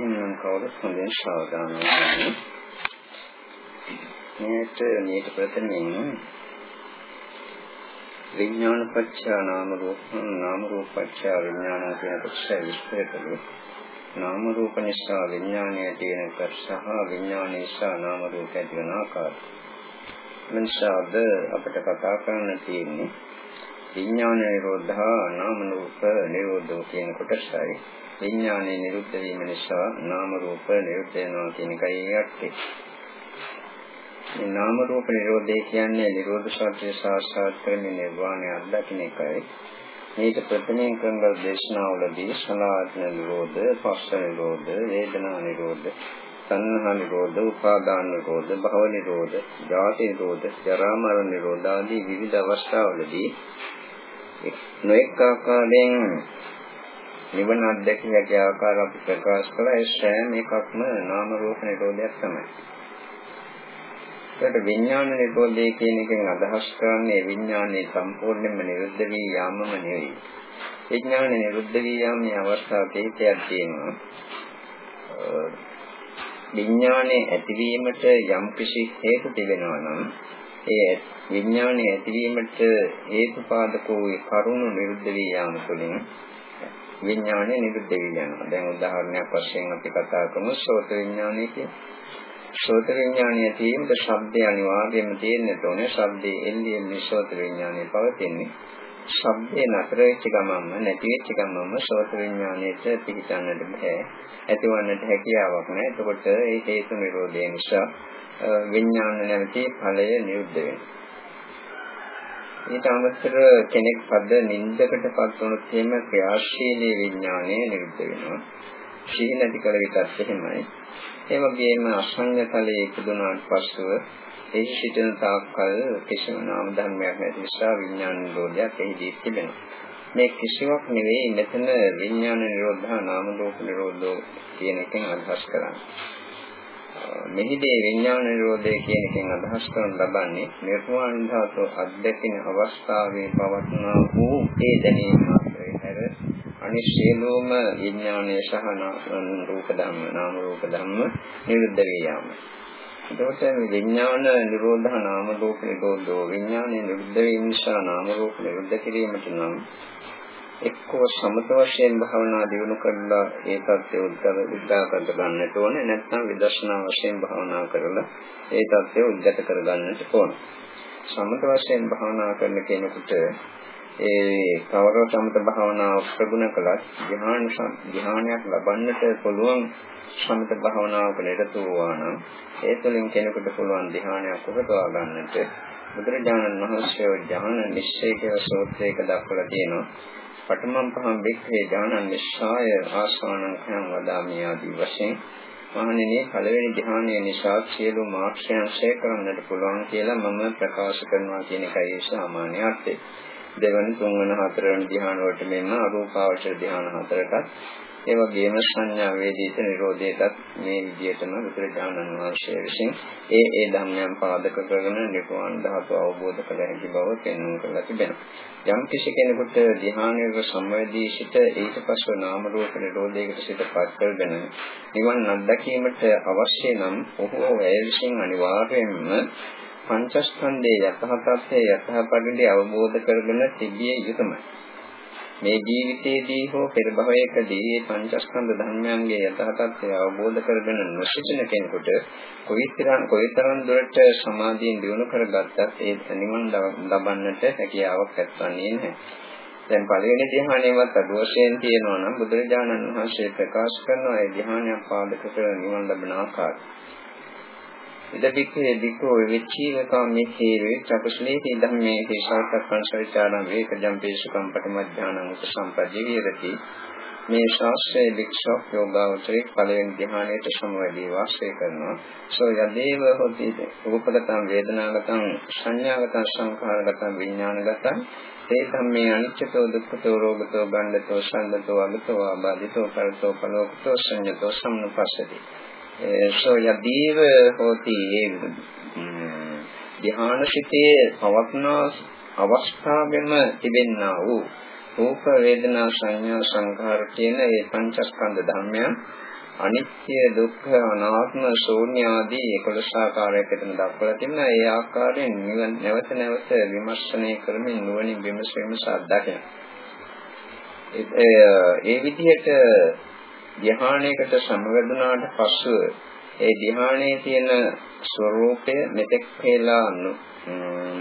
එහෙනම් කවුරුත් හොඳින් සාවධානව ඉන්න. මේට මේක ප්‍රථමයෙන් විඥාන පත්‍ය නාම රූප නාම රූප පත්‍ය විඥාන කියන කොටස විස්තර කළේ. නාම රූප නිසා විඥානය තියෙන කර සහ විඥාන නිසා නාම රූප ඇති වෙන ආකාරය. මනසාද අපිට කතා කරන්න තියෙන්නේ විඥාන නිරෝධා නාම රූප නිරෝධෝ කියන කොටසයි. විඥානයේ නිරුද්ධ වීම නිසා නාම රූප නිරුද්ධ වෙනවා කියන එකයි යක්කේ. මේ නාම රූප නිරෝධය කියන්නේ නිරෝධ සත්‍ය සාක්ෂාත් කරගෙන නිර්වාණය අත්දකින්න එකයි. මේක ප්‍රථමයෙන් කරන දේශනාවලදී සලායතන නිරෝධ, පස්ස නිරෝධ, වේදනා නිරෝධ, සංහා නිරෝධ, උපාදාන නිරෝධ, භව නිරෝධ, ජාති නිරෝධ, ජරා මරණ නිරෝධ ආදී විවිධ අවස්ථාවලදී නොඑක ආකාරයෙන් නිවන අධ්‍යක්ෂ හැකි ආකාර අපි ප්‍රකාශ කළා ඒ සෑම එකක්ම නාම රූප නිරෝධයක් තමයි. ඒකට විඥාන නිරෝධය කියන එකෙන් අදහස් කරන්නේ විඥානයේ සම්පූර්ණයෙන්ම නිරුද්ධ වී යාමම නෙවෙයි. විඥාන නිරුද්ධ වී යාමේ අවස්ථාව දෙකක් තියෙනවා. විඥානයේ ඇතිවීමට යම් කිසි හේතු තිබෙනවා නම් ඒ විඥානයේ ඇතිවීමට හේතුපාදක වූ කරුණු නිරුද්ධ වී යාම තුළින් විඥානය නිරුද්ධ වී යනවා. දැන් උදාහරණයක් වශයෙන් අපි කතා කරමු සෝත විඥානය කියන්නේ. සෝත විඥානය තියෙනද ශබ්දය අනිවාර්යයෙන්ම තියෙන්නට ඕනේ. ශබ්දයේ එල්ලි එල්ලි සෝත විඥානය පවතින්නේ. ශබ්දේ නතර වෙච්ච ගමන්ම නැති වෙච්ච ගමන්ම සෝත විඥානයට පිහිටන්නට බෑ. ඇතිවන්නට හැකියාවක් නැහැ. එතකොට ඒ හේතු නිරෝධය නිසා විඥාන නැමැති ඵලය නිරුද්ධ වෙනවා. ඊට අමතරව කෙනෙක් පද නින්දකටපත් වුණොත් එහෙම ක්‍රියාශීලී විඥානය නිරුද්ධ වෙනවා. සිහි නැති කල විටත් එහෙමයි. ඒ වගේම අසංයතලයේ ඉපදුනාට පස්සෙ ඒ සිටින තාක්කල් කිසිම නාම ධර්මයක් නැති නිසා විඥාන නිරෝධයක් එහිදී තිබෙනවා. මේ කිසිවක් නෙවෙයි මෙතන විඥාන නිරෝධා නාම රූප නිරෝධෝ කියන එකෙන් අදහස් කරන්නේ. මෙහිදී විඥාන නිරෝධය කියන එකෙන් අදහස් කරන ලබන්නේ නිර්වාණ ධාතු අධ්‍යක්ෂින අවස්ථාවේ පවත්නා වූ ඒ දැනීම මාත්‍රේ හැර අනිත් සියලුම විඥානයේ සහ රූප ධම්ම නාම රූප ධම්ම නිරුද්ධ වේ යාම. එතකොට මේ විඥාන නිරෝධ නාම රූප නිරෝධෝ විඥානයේ නිරුද්ධ වීම නිසා නාම රූප නිරුද්ධ කිරීමට නම් එක්කෝ සමත වශයෙන් භාවනා දියුණු කරලා ඒ தත්ත්වය උද්ගත උද්දා කර ගන්නට ඕනේ නැත්නම් විදර්ශනා වශයෙන් භාවනා කරලා ඒ தත්ත්වය උද්ගත කර ගන්නට ඕන. සමත වශයෙන් භාවනා කරන කෙනෙකුට ඒ කවර සමත භාවනාව ප්‍රගුණ කළත් ධ්‍යාන ධ්‍යානයක් ලබන්නට පුළුවන් සමත භාවනාවක නිරත වූවා නම් ඒ තුළින් කෙනෙකුට පුළුවන් ධ්‍යානයක් උපදවා ගන්නට බුදුරජාණන් වහන්සේ ඥාන නිශ්චය කියලා සූත්‍රයක දක්වලා තියෙනවා පඨමම් පහම් වික්ඛේ ඥානං නිස්සාය ආසානං khයං වදාමි ආදී වශයෙන් මහණෙනි පළවෙනි ධ්‍යානය නිසා සියලු මාක්ෂයන් ශේ කරන්නට පුළුවන් කියලා මම ප්‍රකාශ කරනවා කියන එකයි සාමාන්‍ය අර්ථය. දෙවන තුන්වන හතරවන ධ්‍යාන වලට මෙන්න අරූපාවචර ධ්‍යාන හතරටත් ඒ වගේම සංඥා වේදිත නිරෝධයටත් මේ විදිහටම බුදුරජාණන් වහන්සේ විසින් ඒ ඒ ධර්මයන් පාදක කරගෙන නිර්වාණ ධාතුව අවබෝධ කළ හැකි බව පෙන්වන්න කරලා තිබෙනවා. යම් කිසි කෙනෙකුට ධ්‍යානයක සම්වැදී සිට ඊට පස්ව නාම රූප නිරෝධයකට සිටපත් කරගෙන නිවන් අත්දැකීමට අවශ්‍ය නම් ඔහු ඒ විසින් අනිවාර්යයෙන්ම පංචස්කන්ධයේ යථා තත්ත්වයේ යථා පරිදි අවබෝධ කරගෙන තිබිය යුතුමයි. මේ ජීවිතයේදී හෝ පෙර භවයකදී මේ පංචස්කන්ධ ධර්මයන්ගේ යථාර්ථය අවබෝධ කරගෙන නොසිටින කෙනෙකුට කොයිතරම් කොයිතරම් දුරට සමාධියෙන් දියුණු කරගත්තත් ඒ නිවන් ලබන්නට හැකියාවක් නැත්වන්නේ නැහැ. දැන් පළවෙනි ධ්‍යානයවත් අඩු වශයෙන් තියෙනවා නම් බුදුරජාණන් වහන්සේ ප්‍රකාශ කරන ඒ ධ්‍යානයක් පාදක කර නිවන් ලබන ආකාරය. ඉදපික්ඛේ දික්ඛෝ විචීවකම් මිච්ඡේවේ චපස්ලේති ධම්මේ සාර්ථකං සවිචාරං වේකජම් පේසුකම් පටමඥානං උපසම්පජ්ජේ විරති මේ ශාස්ත්‍රයේ වික්ෂෝප යෝගාවචරේ පළවෙනි ධ්‍යානයට සමවැදී වාසය කරනවා. සෝ යදේව හොති රූපගතං වේදනාගතං සංඥාගතං සංඛාරගතං විඥානගතං. ඒ ධම්මේ අනිච්චතෝ දුක්ඛතෝ රෝගතෝ ගණ්ඩතෝ සම්දතෝ අගතෝ ආබාධිතෝ කරතෝ පලෝකතෝ සංයතෝ සම්නුපස්සති. සෝ යදීව හෝති ධ්‍යානසිතේ පවත්නා අවස්ථාවෙම තිබෙන්නා වූ රූප වේදනා සංඥා සංඛාර කියන මේ පංචස්කන්ධ ධර්මයන් අනිත්‍ය දුක්ඛ අනාත්ම ශූන්‍ය ආදී 11 ආකාරයකට දක්වලා තිබෙනවා. ඒ ආකාරයෙන් නැවත නැවත විමර්ශනය කරමින් නුවණින් විමසීම සාධකයි. ඒ විදිහට ධ්‍යානයකට සමවැදුනාට පසු ඒ ධ්‍යානයේ තියෙන ස්වરૂපය මෙතෙක් කියලා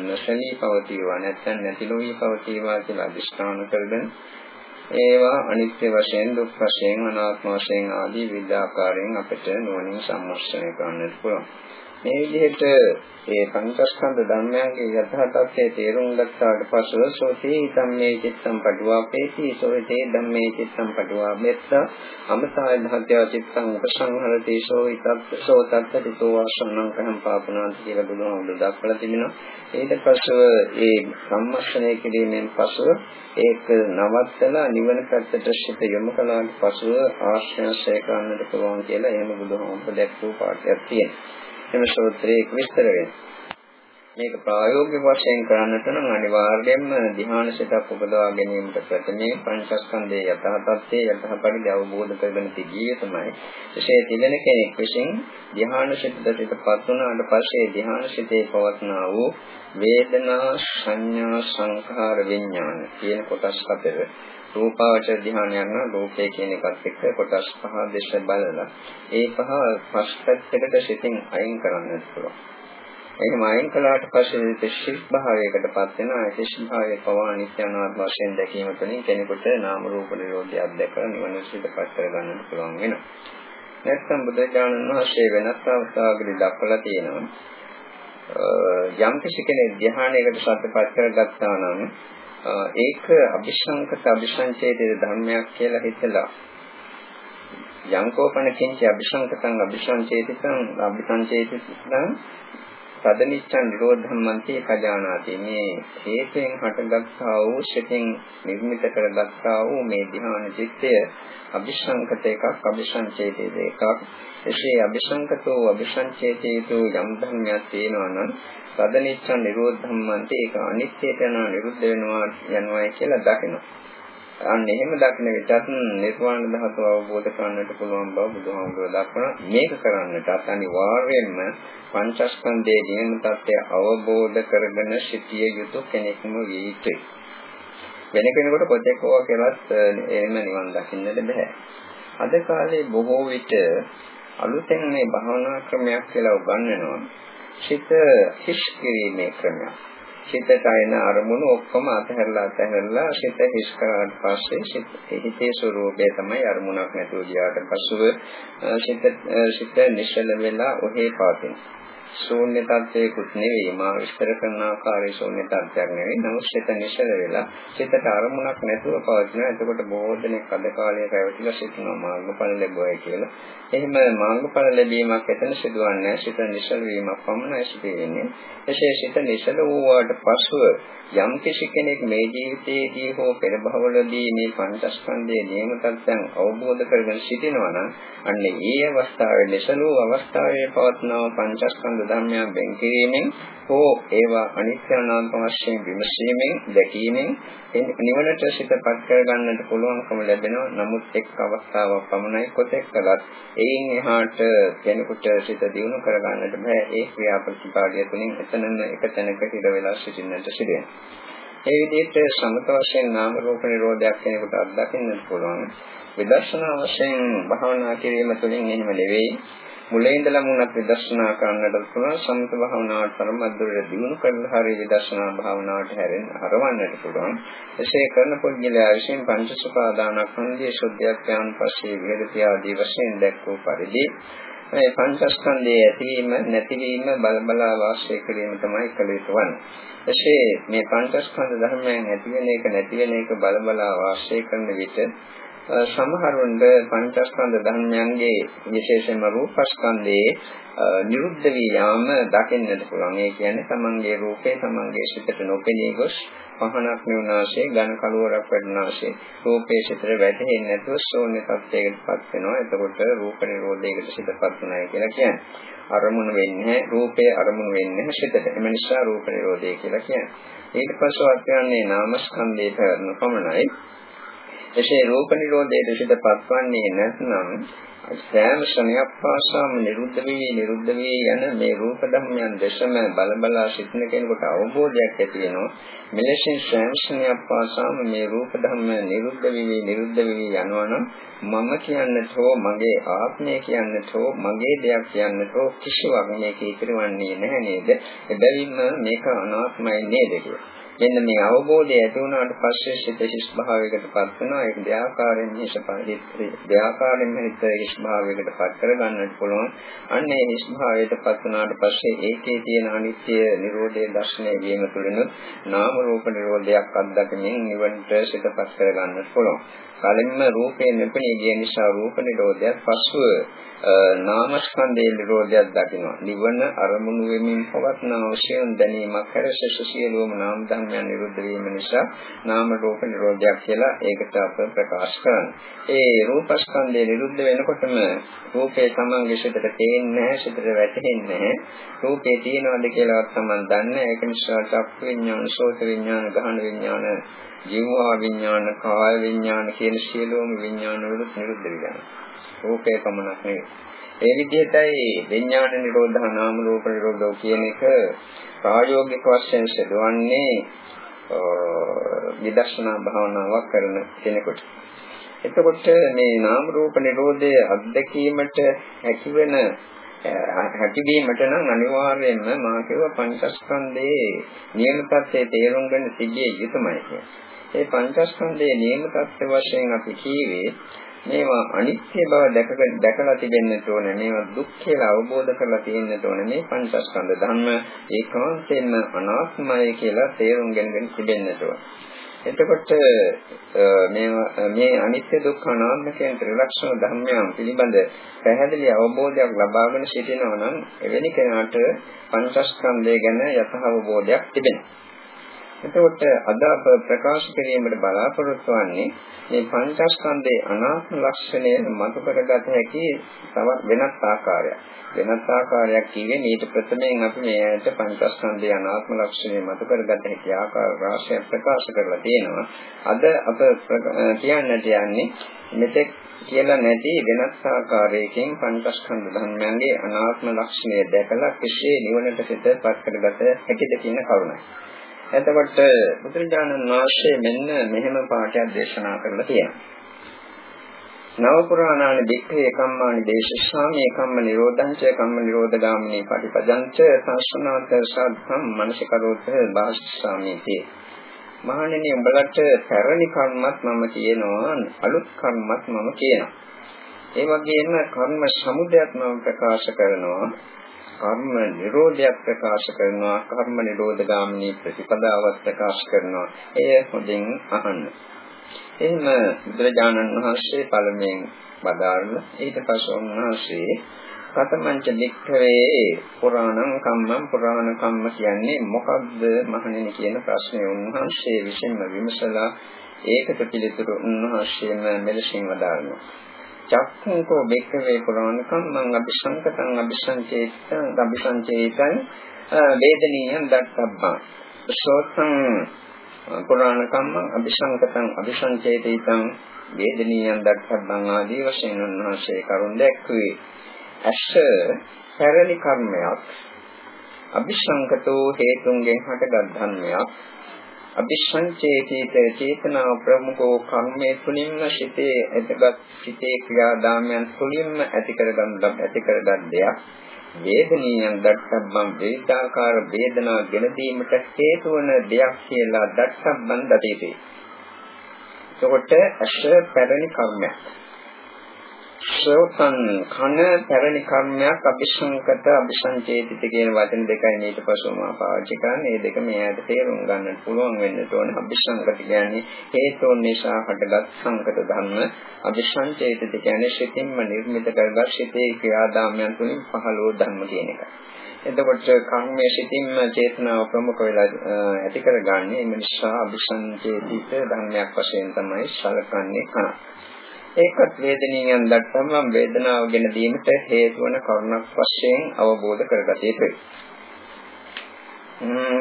නොසලී පවතිවා නැත්නම් නැතිලෝයි පවතිවා කියලා අදිෂ්ඨාන කරගෙන ඒවා අනිත්‍ය වශයෙන් දුක් වශයෙන් අනාත්ම වශයෙන් ආදී විවිධාකාරයෙන් අපිට නුවණින් සම්මර්ෂණය කරන්නට පුළුවන්. මේ විදිහට ඒ පංචස්කන්ධ ධර්මයන්ගේ යථා තත්ත්වයේ තේරුම් ගත්තාට පසුව සෝතේ ධම්මේ චිත්තම් පඩුවාපේති සෝතේ ධම්මේ චිත්තම් පඩුවාමෙත්ත අමතාය ධාත්‍ය චිත්තං උපසංහරති සෝ ඉතත් සෝ තත්තතිතෝ වාසනං කහම් පාපුනාති කියලා බුදුහාමුදුරු දක්වලා තිබෙනවා. ඊට පසුව ඒ සම්මර්ෂණය කිරීමෙන් පසුව ඒක නවත්තලා නිවන පැත්තට සිත යොමු කළාට පසුව ආශ්‍රයශය කරන්නට පුළුවන් කියලා එහෙම බුදුහාමුදුරු දැක්වූ පාඩයක් තියෙනවා. එම සූත්‍රයේ විස්තර වෙනවා. මේක ප්‍රායෝගික වශයෙන් කරන්නට නම් අනිවාර්යයෙන්ම ධ්‍යාන සිතක් උපදවා ගැනීමට ප්‍රථමයෙන් පංචස්කන්ධයේ යථා තත්ත්වයේ යථා පරිදි අවබෝධ කරගෙන තිබිය තමයි. එසේ තිබෙන කෙනෙක් විසින් ධ්‍යාන සිතටපත් වුණාට පස්සේ ධ්‍යාන සිතේ පවත්නා වූ වේදනා සංඥා සංඛාර විඥාන කියන කොටස් හතර රූපාවචර ධ්‍යානයන් රූපේ කියන එකත් එක්ක කොටස් පහ දෙස බලලා ඒ පහ පස්පැත්තකට සිතින් අයින් කරන්නත් පුළුවන්. එහෙම අයින් කළාට පස්සේ තිශිස් භාවයකටපත් වෙනවා. ඒ තිශිස් භාවයේ පවා නිත්‍යනාත් වශයෙන් දැකීම තුළින් කෙනෙකුට නාම රූප නිරෝධයක් දැකලා නිවන සිතපත් කරගන්නත් පුළුවන් වෙනවා. නැත්නම් බුදුරජාණන් වහන්සේ වෙනස් අවස්ථාවකදී දක්වලා තියෙනවා. යම් කිසි කෙනෙක් ධ්‍යානයකට සත්‍යපත් කරගත්තා නම් ඒක අபிසංකත අபிසංචේතේ ධර්මයක් කියලා හිතලා යංකෝපන කිංච අபிසංකතං අபிසංචේතිතං අபிසංචේතිතං පදනිච්ඡන් නිරෝධ ධම්මන්ති කජානාති මේ හේතෙන් හටගත්තා වූ ශෙතෙන් නිර්මිත කරගත්තා වූ මේ ධ්‍යාන චිත්තය අபிසංකත එකක් අபிසංචේතිත එකක්. එසේ අபிසංකතෝ අபிසංචේතිතෝ යම් ධර්මයක් තියෙනවා නම් පදනිච්ඡන් නිරෝධ ධම්මන්ති ඒක අනිත්‍යයට යනවා නිරුද්ධ වෙනවා යනවා කියලා දකිනවා. අන්න එහෙම දක්න විටත් නිර්වාණ ධාතුව අවබෝධ කරගන්නට පුළුවන් බව බුදුහාමුදුරුවෝ දක්වනවා. මේක කරන්නට අනිවාර්යයෙන්ම පංචස්කන්ධයේ නියම තත්ත්වය අවබෝධ කරගෙන සිටිය යුතු කෙනෙක්ම විය යුතුයි. වෙන කෙනෙකුට කොතෙක් ඕවා කියලාත් එහෙම නිවන් දකින්නට බෑ. අද කාලේ බොහෝ විට අලුතෙන් මේ භාවනා ක්‍රමයක් කියලා උගන්වනවා. සිත හිස් කිරීමේ ක්‍රමයක්. සිතට එන අරමුණු ඔක්කොම අතහැරලා අතහැරලා සිත හිස් කරාට පස්සේ සිත හිතේ ස්වરૂපය තමයි අරමුණක් නැතුව ගියාට පසුව සිත සිත නිශ්චල වෙලා ඔහේ පවතිනවා. ශූන්‍ය තත්ත්වයකුත් නෙවෙයි. මා විස්තර කරන ආකාරයේ ශූන්‍ය තත්ත්වයක් නෙවෙයි. නමුත් සිත නිශ්චල වෙලා සිතට අරමුණක් නැතුව පවතිනවා. එතකොට බොහෝ දෙනෙක් අද කාලේ පැවතිලා සිටිනවා. මාර්ගඵල ලැබුවයි කියලා. එහෙම මාර්ගඵල ලැබීමක් එතන සිදුවන්නේ සිත නිශ්චල වීමක් පමණයි සිදු වෙන්නේ එසේ සිත නිශ්චල වූාට පසුව යම් කිසි කෙනෙක් මේ ජීවිතයේදී හෝ පෙර භවවලදී මේ පංචස්කන්ධයේ නියම තත්ත්වයන් අවබෝධ කරගෙන සිටිනවා නම් අන්න ඒ අවස්ථාවේ නිශ්චල වූ අවස්ථාවේ පවත්නා පංචස්කන්ධ ස්කන්ධ ධර්මයන් වෙන් කිරීමෙන් හෝ ඒවා අනිත්‍ය අනාත්ම වශයෙන් විමසීමෙන් දැකීමෙන් නිවනට සිතපත් කර ගන්නට පුළුවන්කම ලැබෙනවා. නමුත් එක් අවස්ථාවක් පමණයි කොතෙක් කළත් එයින් එහාට කෙනෙකුට සිත දියුණු කර ගන්නට බෑ. ඒ ක්‍රියාපටිපාටිය තුළින් එතනම එක තැනක හිර වෙලා සිටින්නට සිදුවෙනවා. ඒ විදිහට සමත වශයෙන් නාම රූප නිරෝධයක් කෙනෙකුට අත්දකින්නට පුළුවන්. විදර්ශනා වශයෙන් භාවනා කිරීම තුළින් එහෙම නෙවෙයි. මුලින් ඉඳලා මුණත් විදර්ශනා කරන්නට පුළුවන් සමත භාවනාවට තරමද්දුරට දිනු කරලා හරිය විදර්ශනා භාවනාවට හැරෙන්න හරවන්නට පුළුවන් එසේ කරන පුද්ගලයා විසින් පංචසුපාදානස්කන්ධයේ ශුද්ධයක් යන පස්සේ විහෙරති ආදී වශයෙන් දැක්වූ පරිදි මේ පංචස්කන්ධයේ ඇතිවීම නැතිවීම බලබලා වාසය කිරීම තමයි කළ යුතු වන්නේ. එසේ මේ පංචස්කන්ධ ධර්මයන් ඇති වෙන එක නැති වෙන එක බලබලා වාසය කරන විට සමහරුන්ට පංචස්කන්ධ ධර්මයන්ගේ විශේෂයෙන්ම රූපස්කන්ධයේ නිරුද්ධ වී යාම දකින්නට පුළුවන්. ඒ කියන්නේ තමන්ගේ රූපේ තමන්ගේ සිතට නොපෙනී ගොස් පහනක් නෙවනාසේ ඝන කලවරක් වැඩනාසේ රූපේ සිතට වැටෙන්නේ නැතුව ශූන්‍ය තත්යකටපත් වෙනවා. එතකොට රූප නිරෝධයකට සිතපත් වෙනවා කියලා කියන්නේ. අරමුණු වෙන්නේ රූපේ අරමුණු වෙන්නේ සිතට. එම නිසා රූප නිරෝධය කියලා කියන්නේ. ඊට පස්ව අත්‍යන්නේ නාමස්කන්ධයේ පැවැත්ම පමණයි. එසේ රූප නිරෝධයේ සිටපත් වන්නේ නැත්නම් සෑම ශ්‍රණයක් පාසාම නිරුද්ධ වී නිරුද්ධ වී යන මේ රූප ධර්මයන් දෙසම බල බලා සිටින කෙනෙකුට අවබෝධයක් ඇති වෙනවා. මෙලෙසින් සෑම ශ්‍රණයක් පාසාම මේ රූප ධර්ම නිරුද්ධ වී නිරුද්ධ වී යනවා නම් මම කියන්නට හෝ මගේ ආත්මය කියන්නට හෝ මගේ දෙයක් කියන්නට හෝ කිසිවක් මේක ඉතිරවන්නේ නැහැ නේද? එබැවින්ම මේක අනාත්මයි නේද කියලා. මෙන්න මේ අවබෝධය ඇති වුණාට පස්සේ සිත හිස් භාවයකටපත් වෙනවා. ඒක දෙආකාරයෙන් හිස් භාවයට දෙආකාරයෙන් හිත හිස් භාවයකටපත් කරගන්නට පුළුවන්. අන්න ඒ හිස් භාවයටපත් වුණාට පස්සේ ඒකේ තියෙන අනිත්‍ය නිරෝධය දර්ශනය වීම තුළින් නාම රූප නිරෝධයක් අත්දැකීමෙන් නිවනට සිතපත් කරගන්නට පුළුවන්. කලින්ම රූපේ නැපෙනී ගිය නිසා රූප නිරෝධයත් පසුව නාමස්කන්ධයේ නිරෝධයක් දකිනවා. නිවන අරමුණු වෙමින් පවත්නා වශයෙන් දැනීමක් හැර සියලුම නාම ධර්මයන් නිරුද්ධ වීම නිසා නාම රූප නිරෝධයක් කියලා ඒකට අප ප්‍රකාශ කරනවා. ඒ රූපස්කන්ධය නිරුද්ධ වෙනකොටම රූපේ තමන්ගේ සිතට තේින්නේ නැහැ, සිතට වැටෙන්නේ නැහැ. රූපේ තියෙනවද කියලාවත් තමන් දන්නේ නැහැ. ඒක නිසා චක්ක විඥාන, සෝත විඥාන, ගහන විඥාන ජීවා විඥාන, කාය විඥාන කියන සියලුම විඥාන වල නිරුද්ධ වෙනවා. රූපේ පමණක් නෙවෙයි. ඒ විදිහටයි විඥාන නිරෝධ නාම රූප නිරෝධෝ කියන එක ප්‍රායෝගික වශයෙන් සිදුවන්නේ විදර්ශනා භාවනාවක් කරන කෙනෙකුට. එතකොට මේ නාම රූප නිරෝධය අත්දැකීමට හැකිවෙන හැකිවීමට නම් අනිවාර්යයෙන්ම මා කියව පංචස්කන්ධයේ නියම තත්ත්වයේ තේරුම් ගන්න සිද්ධිය යුතුමයි කියන්නේ. ඒ පංචස්කන්ධයේ නියම තත්ත්ව වශයෙන් අපි කීවේ මේවා අනිත්‍ය බව දැක දැකලා තිබෙන්නට ඕනේ මේවා දුක් කියලා අවබෝධ කරලා තියෙන්නට ඕනේ මේ පංචස්කන්ධ ධර්ම ඒකාන්තයෙන්ම අනාත්මයි කියලා තේරුම් ගැනීම තිබෙන්නට ඕනේ එතකොට මේ මේ අනිත්‍ය දුක්ඛ අනාත්ම කියන ත්‍රිලක්ෂණ ධර්මයන් පිළිබඳ පැහැදිලි අවබෝධයක් ලබාගෙන සිටිනවා නම් එවැනි කෙනාට පංචස්කන්ධය ගැන යථ අවබෝධයක් තිබෙනවා. එතකොට අද අප ප්‍රකාශ කිරීමට බලාපොරොත්තු වෙන්නේ මේ පංචස්කන්ධයේ අනාත්ම ලක්ෂණය මතු කරගත හැකි තව වෙනත් ආකාරයක්. වෙනත් ආකාරයක් කියන්නේ ඊට ප්‍රථමයෙන් අපි මේ ඇයට පංචස්කන්ධයේ අනාත්ම ලක්ෂණය මතු කරගත හැකි ආකාර රාශියක් ප්‍රකාශ කරලා තියෙනවා. අද අප කියන්නට යන්නේ මෙතෙක් කියලා නැති වෙනස් ආකාරයකින් පංචස්කන්ධ ධර්මයන්ගේ අනාත්ම ලක්ෂණය දැකලා කෙසේ නිවනට සිතපත් කරගත හැකිද කියන කරුණයි. එතකොට බුදුරජාණන් වහන්සේ මෙන්න මෙහෙම පාඩයක් දේශනා කරලා තියෙනවා. නව පුරාණානි දික්ඛේ කම්මානි දේශස්සාමි කම්ම නිරෝධංච කම්ම නිරෝධගාමිනී පටිපදංච සංස්නාත සද්ධම් මනසකරෝත භාෂාමිති මහණෙනි උඹලට පැරණි කර්මත් මම කියනවා අලුත් කර්මත් මම කියනවා. ඒ වගේම කර්ම සමුදයක් මම ප්‍රකාශ කරනවා. කර්ම නිරෝධයක් ප්‍රකාශ කරනවා. කර්ම නිරෝධ ගාමිනී ප්‍රතිපදාවක් ප්‍රකාශ කරනවා. එය හොඳින් අහන්න. එහෙම බුදුරජාණන් වහන්සේ පළමුවෙන් වදාළා ඊට පස්සේ උන්වහන්සේ කතමංච වික්ඛවේ පුරාණං කම්මං පුරාණ කම්ම කියන්නේ මොකක්ද මහණෙනි කියන ප්‍රශ්නේ. උන්වහන්සේ විසින්ම විමසලා ඒකට පිළිතුරු උන්වහන්සේම මෙලෙසින් වදාළනවා චක්ඛේතෝ බෙක්කවේ පුරාණකම් මං අபிසංකතං අபிසංචේතං අபிසංචේතං වේදනීයං දක්ඛබ්බා සෝතං පුරාණකම්ම අபிසංකතං අபிසංචේතිතං වේදනීයං දක්ඛබ්බං ආදී වශයෙන් උන්වහන්සේ කරුණ දැක්වේ. ඇස පැරණි කර්මයක් අபிසංකතෝ හේතුන්ගෙන් හටගත් ධර්මයක් අபிසංචේතිත චේතනාව ප්‍රමුඛෝ කර්මයේ තුලින්ම සිතේ ඇතිගත් සිතේ ක්‍රියාදාමයන් තුලින්ම ඇති කරගන්න ඇති කරගත් දෙයක් වේදනීයන් දක්ෂබ්බම් වේදාකාර වේදනා ගෙන දීමට හේතු වන දෙයක් කියලා දක්ෂබ්බම් දතේති. එතකොට අශ පැරණි කර්මයක්. සෝතන් කන පැරණි කර්මයක් අபிසංකත අபிසංචේතිත කියන වචන දෙකයි ඊට පස්වම පාවිච්චි කරන්නේ. මේ දෙක මේ ඇයට තේරුම් ගන්නට පුළුවන් වෙන්න ඕන. අபிසංකත කියන්නේ හේතුන් නිසා හටගත් සංකත ධර්ම. අபிසංචේතිත කියන්නේ සිතින්ම නිර්මිත කරගත් සිතේ ක්‍රියාදාමයන් තුලින් පහළ වූ ධර්ම කියන එකයි. එතකොට කර්මයේ සිටින්ම චේතනාව ප්‍රමුඛ වෙලා ඇති කරගන්නේ ඒ නිසා අபிසංචේතිත ධර්මයක් වශයෙන් තමයි සැලකන්නේ කන. ඒකත් වේදනීයන් දක්වම වේදනාව ගැන දීමට හේතු වන කරුණක් වශයෙන් අවබෝධ කරගත යුතුයි.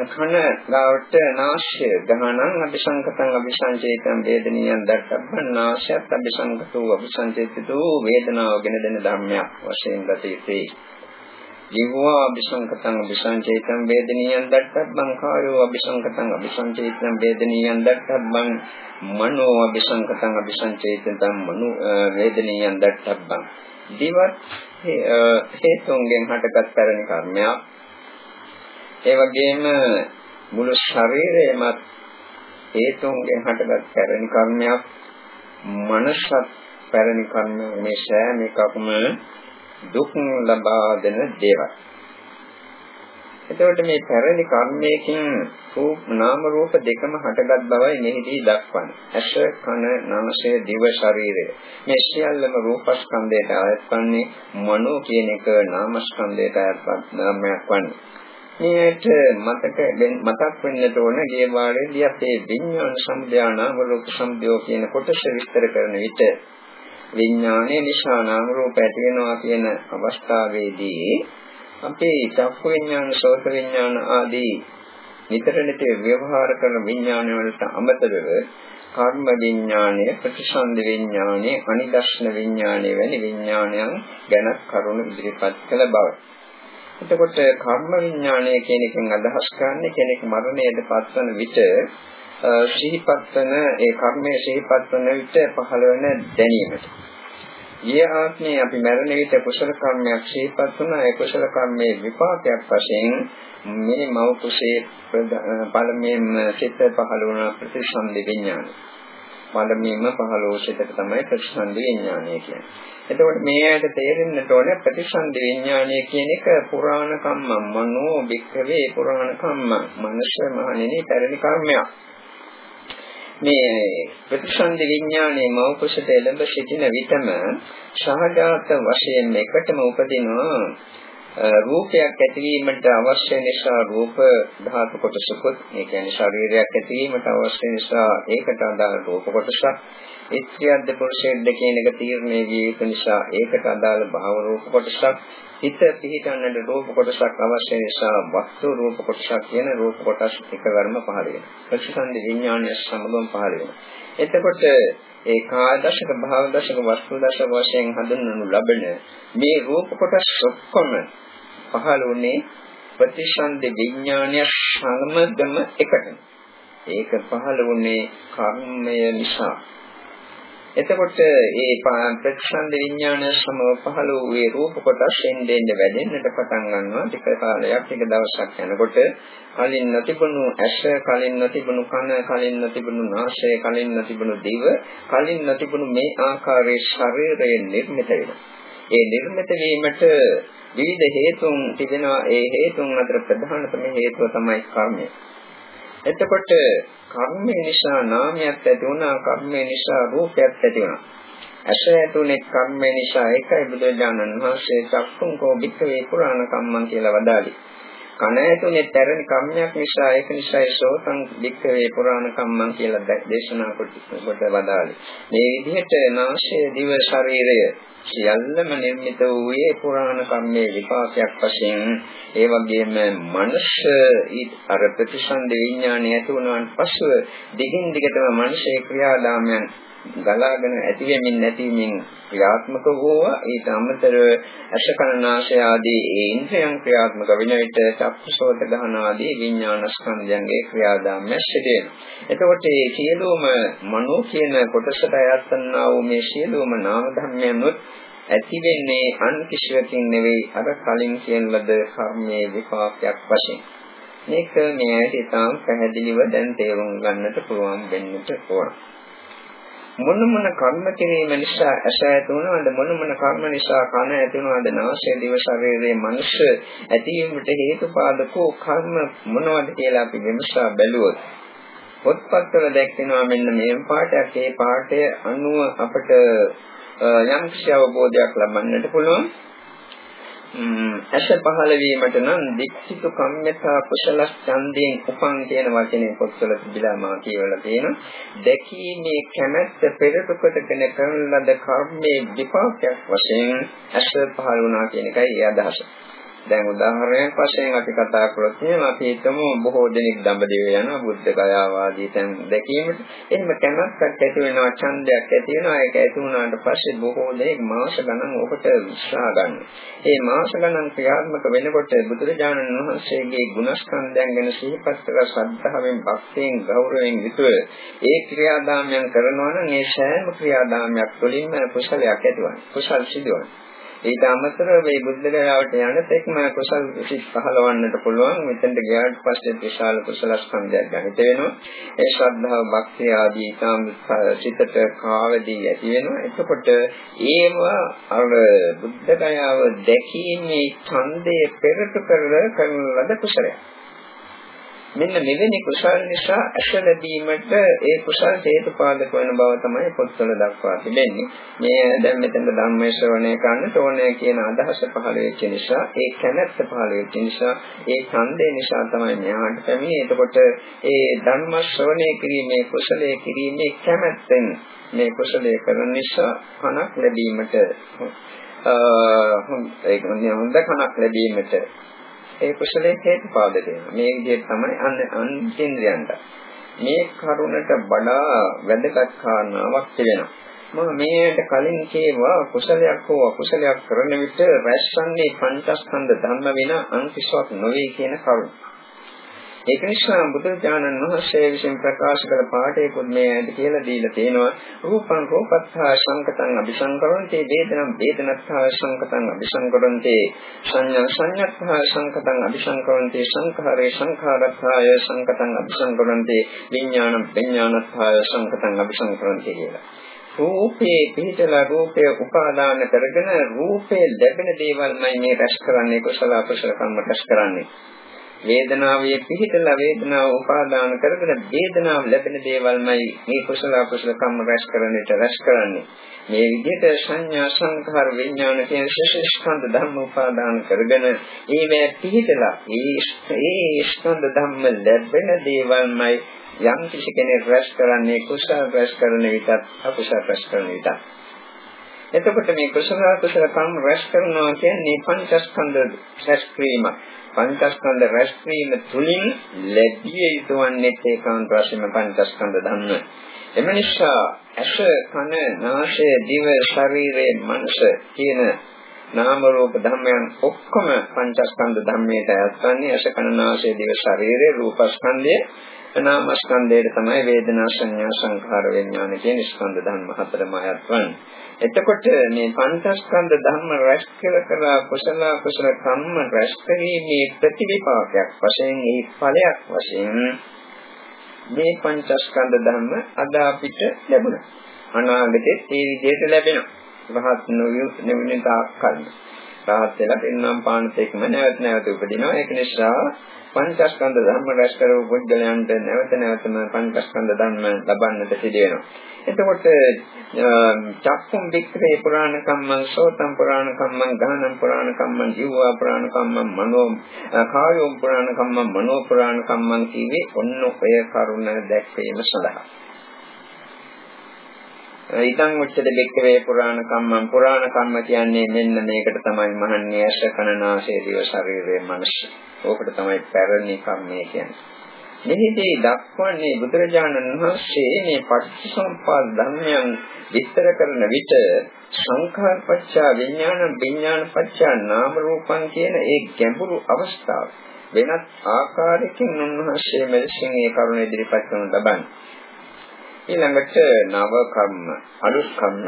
කන ගාවට නාශය ගහනං අபிසංකතං අபிසංචේතං වේදනීයන් දක්වම නාශයත් අபிසංකතෝ අபிසංචේතෝ වේදනාව ගැන දෙන ධර්මයක් වශයෙන් ගත යුතුයි. ජීවා අபிසංකතං අபிසංචේතං වේදනීයං දක්ඛබ්බං කායෝ අபிසංකතං අபிසංචේතං වේදනීයං දක්ඛබ්බං මනෝ අபிසංකතං අபிසංචේතං මනෝ වේදනීයං දක්ඛබ්බං දිවත් හේතුන්ගෙන් හටගත් පැරණි කර්මයක්. ඒ වගේම මුළු ශරීරයම හේතුන්ගෙන් හටගත් පැරණි කර්මයක්. මනසත් පැරණි කර්ම. මේ සෑම එකක්ම දුක් ලබා දෙන දේවල්. එතකොට මේ පැරණි කර්මයකින් රූප නාම රූප දෙකම හටගත් බවයි මෙහිදී දක්වන්නේ. ඇස, කන, නාසය, දිව, ශරීරය. මේ සියල්ලම රූපස්කන්ධයට අයත් වන්නේ මනෝ කියන එක නාමස්කන්ධයට අයත් නාමයක් වන්නේ. මේකට මතක මතක් වෙන්නට ඕන ගේ වාරේදී අපේ විඥාන සම්භාවනා රූප සම්භයෝ කියන කොටස විස්තර කරන විට විඥානයේ නිසා නාම රූප ඇති වෙනවා කියන අවස්ථාවේදී අපේ චක්ක විඥාන සෝත විඥාන ආදී නිතර නිතර ව්‍යවහාර කරන විඥාන වලට අමතරව කර්ම විඥානය ප්‍රතිසන්දි විඥානය අනිදර්ශන විඥානය වැනි විඥානයන් ගැන කරුණු ඉදිරිපත් කළ බව. එතකොට කර්ම විඥානය කියන එකෙන් අදහස් කරන්නේ කෙනෙක් මරණයට පත්වන විට සිහිපත් වන ඒ කර්මයේ සිහිපත් වන විට පහළ වෙන දැනීමට. ඊය ආත්මේ අපි මරණ විට කුසල කර්මයක් සිහිපත් වුණා ඒ කුසල කර්මයේ විපාකයක් වශයෙන් මේ මව කුසේ පළමුවෙන් සිත පහළ වුණ ප්‍රතිසන්දි විඥානය. පළමුවෙන්ම පහළ වූ සිතට තමයි ප්‍රතිසන්දි විඥානය කියන්නේ. එතකොට මේ ඇයට තේරෙන්නට ඕනේ ප්‍රතිසන්දි විඥානය කියන එක පුරාණ කම්මං මනෝ වික්ඛවේ පුරාණ කම්මං මනස මහණෙනි පැරණි කර්මයක්. මේ ප්‍රතිසන්දි විඥානයේ මෞකෂට එළඹ සිටින විටම සහජාත වශයෙන් එකටම උපදිනවා. රූපයක් ඇතිවීමට අවශ්‍ය නිසා රූප ධාතු කොටසකුත් ඒ කියන්නේ ශරීරයක් ඇතිවීමට අවශ්‍ය නිසා ඒකට අදාළ රූප කොටසක් ඉත්‍යද්ද පුරුෂයෙක්ද කියන එක තීරණය විය යුතු නිසා ඒකට අදාළ භාව රූප කොටසක් හිත පිහිටන්නට රූප කොටසක් අවශ්‍ය නිසා වස්තු රූප කොටසක් කියන රූප කොටස් එකවරම පහළ වෙනවා. ප්‍රතිසන්දි විඥානය සමගම පහළ වෙනවා. එතකොට ඒ කාදශක භාව දශක වස්තු දශක වශයෙන් හඳුන්වනු ලබන මේ රූප කොටස් ඔක්කොම පහළ වුණේ ප්‍රතිසන්දි විඥානය සමගම එකට. ඒක පහළ වුණේ කර්මය නිසා. එතකොට ඒ ප්‍රතිසන්ද විඥාන සමව පහළ වූ ඒ රූප කොටස් එන්නේ වැඩෙන්නට පටන් ගන්නවා ටික කාලයක් ටික දවසක් යනකොට කලින් නොතිබුණු ඇස කලින් නොතිබුණු කන කලින් නොතිබුණු නාසය කලින් නොතිබුණු දිව කලින් නොතිබුණු මේ ආකාරයේ ශරීරයෙන් නිර්මිත වෙනවා ඒ නිර්මිත වීමට විවිධ හේතුන් තිබෙනවා. ඒ හේතුන් අතර ප්‍රධානතම හේතුව තමයි කර්මය. එතකොට කර්මය නිසා නාමයක් ඇති වුණා කර්මය නිසා රූපයක් ඇති වුණා. ඇස ඇතුනේ කර්මය නිසා ඒකයි බුදුරජාණන් වහන්සේ චක්කුං කෝ වික්ඛවේ පුරාණ කම්මං කියලා වදාළේ. කන ඇතුනේ තරණ කම්මයක් නිසා ඒක නිසා සෝතං වික්ඛවේ පුරාණ කම්මං කියලා දේශනා කොට වදාළේ. මේ විදිහට නාසය දිව ශරීරය සියල්ලම නිර්මිත වූයේ පුරාණ කම්මේ විපාකයක් වශයෙන්. ඒ වගේම මනස අර ප්‍රතිසන්ද විඥානය ඇති වුණාන් පසුව දිගින් දිගටම මනසේ ක්‍රියාදාමයන් ගලාගෙන ඇති වෙමින් නැතිමින් ක්‍රියාත්මක වූවා ඊට අමතරව අශකරණාශය ආදී ඒ ඉන්ද්‍රයන් ක්‍රියාත්මක වෙන විට චක්කසෝත ගහන ආදී විඥාන ස්කන්ධයන්ගේ ක්‍රියාදාමය සිදෙනවා. එතකොට මේ සියලුම මනෝ කියන කොටසට අයත් වන්නා වූ මේ සියලුම නාම ධර්මයන්ොත් ඇති වෙන්නේ අන් කිසිවකින් නෙවෙයි අර කලින් කියන ලද කර්මයේ විපාකයක් වශයෙන්. මේක මේ ඇයි තාම පැහැදිලිව දැන් තේරුම් ගන්නට පුළුවන් වෙන්නට ඕන. මොන මොන කර්ම කිරීම නිසා ඇස ඇති වුණාද? මොන මොන කර්ම නිසා කන ඇති වුණාද? නාසය දිව ශරීරයේ මනස ඇතිවීමට හේතුපාදකෝ කර්ම මොනවද කියලා අපි විමසා බැලුවොත් පොත්පත්වල දැක්වෙනවා මෙන්න මේ පාඩයක්. ඒ පාඩය අනුව අපට යම් කිසි අවබෝධයක් ලබන්නට පුළුවන්. ඇස පහළ වීමට නම් දික්සිතු කම්මතා කුසල ඡන්දයෙන් උපන් කියන වචනේ පොත්වල තිබිලා මා කියවලා තියෙනවා. දැකීමේ කැමැත්ත පෙරට කොටගෙන කරන ලද කර්මයේ විපාකයක් වශයෙන් ඇස පහළ වුණා කියන එකයි ඒ අදහස. දැන් උදාහරණයක් වශයෙන් අපි කතා කරොත් එහෙනම් අපි හිතමු බොහෝ දෙනෙක් දඹදිව යනවා බුද්ධ ගයාව ආදී තැන් දැකීමට. එහෙම කැමැත්තක් ඇති වෙනවා, ඡන්දයක් ඇති වෙනවා. ඒක ඇති වුණාට පස්සේ බොහෝ දෙනෙක් මාස ගණන් ඔකට උත්සාහ ගන්නවා. ඒ මාස ගණන් ක්‍රියාත්මක වෙනකොට බුදුරජාණන් වහන්සේගේ ගුණස්කන්ධයන් ගැන සිහිපත් කර ශ්‍රද්ධාවෙන්, භක්තියෙන්, ගෞරවයෙන් යුතුව ඒ ක්‍රියාදාමයන් කරනවා නම් ඒ සෑම ක්‍රියාදාමයක් තුළින්ම කුසලයක් ඇතිවන්නේ. කුසල් සිදුවන්නේ. ඊට අමතරව මේ බුද්ධ ගයාවට යන තෙක්ම කුසල් සිත් පහලවන්නට පුළුවන්. මෙතෙන්ට ගියාට පස්සේ විශාල කුසල ස්කන්ධයක් ගණිත වෙනවා. ඒ ශ්‍රද්ධාව භක්තිය ආදී ඊටම සිතට කාවදී ඇති වෙනවා. එතකොට ඒව අර බුද්ධ ගයාව දැකීමේ ඡන්දය පෙරට කරලා කරන ලද කුසලයක්. මෙන්න මෙවැනි කුසල් නිසා ඇස ලැබීමට ඒ කුසල් හේතුපාදක වන බව තමයි පොත්වල දක්වා තිබෙන්නේ. මේ දැන් මෙතන ධම්මේ ශ්‍රවණය කරන්නට ඕනේ කියන අදහස පහළ වෙච්ච නිසා, ඒ කැමැත්ත පහළ වෙච්ච නිසා, ඒ ඡන්දේ නිසා තමයි මෙහාට පැමිණෙන්නේ. එතකොට ඒ ධර්ම ශ්‍රවණය කිරීමේ කුසලයේ කිරීමේ කැමැත්තෙන් මේ කුසලයේ කරන නිසා කනක් ලැබීමට ඒක හොඳ කනක් ලැබීමට ඒ කුසලයේ හේතුපාදක වෙනවා. මේ විදිහට තමයි අන්න අන්තින්ද්‍රයන්ට. මේ කරුණට වඩා වැදගත් කාරණාවක් තිබෙනවා. මම මේකට කලින් කියවා කුසලයක් හෝ අකුසලයක් කරන විට රැස්වන්නේ පංචස්කන්ධ ධර්ම වෙන අන්තිශාවක් නොවේ කියන කරුණ. ඒක නිසා බුදුරජාණන් වහන්සේ විසින් ප්‍රකාශ කළ පාඩේ පුද්මේ ඇද කියලා දීලා තියෙනවා. රූපං රූපත්ථා සංකතං අபிසංකරන්තේ වේදනං වේදනත්ථා සංකතං අபிසංකරන්තේ සංඥා සංඥාත්ථා සංකතං අபிසංකරන්තේ සංඛාරේ සංඛාරත්ථාය සංකතං අபிසංකරන්තේ විඥානං විඥානත්ථාය සංකතං අபிසංකරන්තේ කියලා. රූපේ පිටලා රූපය උපාදාන කරගෙන රූපේ ලැබෙන දේවල්මයි මේ රැස් කරන්නේ කුසල අකුසල කර්ම රැස් කරන්නේ වේදනාවේ පිහිටලා වේදනාව උපාදාන කරගෙන වේදනාව ලැබෙන දේවල්මයි මේ කුසල අකුසල කම්ම රැස් කරන්නට රැස් කරන්නේ. මේ විදිහට සංඥා සංඛාර විඥාන කියන ශේෂස්කන්ධ ධර්ම උපාදාන කරගෙන ඒවැ පිහිටලා ඒ ස්කන්ධ ධර්ම ලැබෙන දේවල්මයි යම් කිසි කෙනෙක් රැස් කරන්නේ කුසල රැස් කරන විටත් අකුසල රැස් කරන විටත්. එතකොට මේ කුසල කුසල කම් රැස් කරනවා කියන්නේ පංචස්කන්ධ රැස් කිරීම. පංචස්කන්ධ රැස් වීම තුලින් ලැබිය යුතු වන්නේ ඒකාන්ත වශයෙන්ම පංචස්කන්ධ ධර්ම. එම නිසා ඇස කන නාසය දිව ශරීරය මනස කියන නාම රූප ධර්මයන් ඔක්කොම පංචස්කන්ධ ධර්මයට ඇතුළන්නේ ඇස කන නාසය දිව ශරීරය රූපස්කන්ධය නාමස්කන්ධයට තමයි වේදනා සංඥා සංඛාර විඥාන කියන ස්කන්ධ ධර්ම හතරම අයත් වන්නේ. එතකොට මේ පංචස්කන්ධ ධර්ම රැස් කළ කරා කුසල කුසල කම්ම රැස් කිරීමේ ප්‍රතිවිපාකයක් වශයෙන් ඒ ඵලයක් වශයෙන් මේ පංචස්කන්ධ ධර්ම අද අපිට ලැබුණා. අනාගතේ ඒ විදිහට ලැබෙනවා. රහත් නොවෙන තාක්කල්. රහත් වෙලා පින්නම් පානතේකම නැවත නැවත උපදිනවා. ඒක නිසා පංචස්කන්ධ ධර්ම රැස් කරව පුද්ගලයන්ට නැවත නැවතම පංචස්කන්ධ ධර්ම ලබන්නට සිදු වෙනවා. එතකොට චක්කුම් වික්‍රේ පුරාණ කම්මං සෝතම් පුරාණ කම්මං ගානම් පුරාණ කම්මං ජීවා පුරාණ කම්මං මනෝ කායෝ පුරාණ කම්මං මනෝ පුරාණ කම්මං කීවේ ඔන්න ඔය කරුණ දැක්වීම සඳහා. ඊතං උච්චද බෙක්කවේ පුරාණ කම්මං පුරාණ කම්ම කියන්නේ මෙන්න මේකට තමයි මහන්නේ ඇස කන නාසය දිව ශරීරය මනස. ඕකට තමයි පැරණි කම්මය කියන්නේ. මෙහිදී දක්වන්නේ බුදුරජාණන් වහන්සේ මේ පටිච්චසමුප්පාද ධර්මයන් විස්තර කරන විට සංඛාරපච්චා විඥාන විඥානපච්චා නාම රූපං කියන ඒ ගැඹුරු අවස්ථාව වෙනත් ආකාරයකින් උන්වහන්සේ මෙලෙසින් ඒ කරුණ ඉදිරිපත් කරන ලබන්නේ. ඊළඟට නව කම්ම අලුත් කම්ම.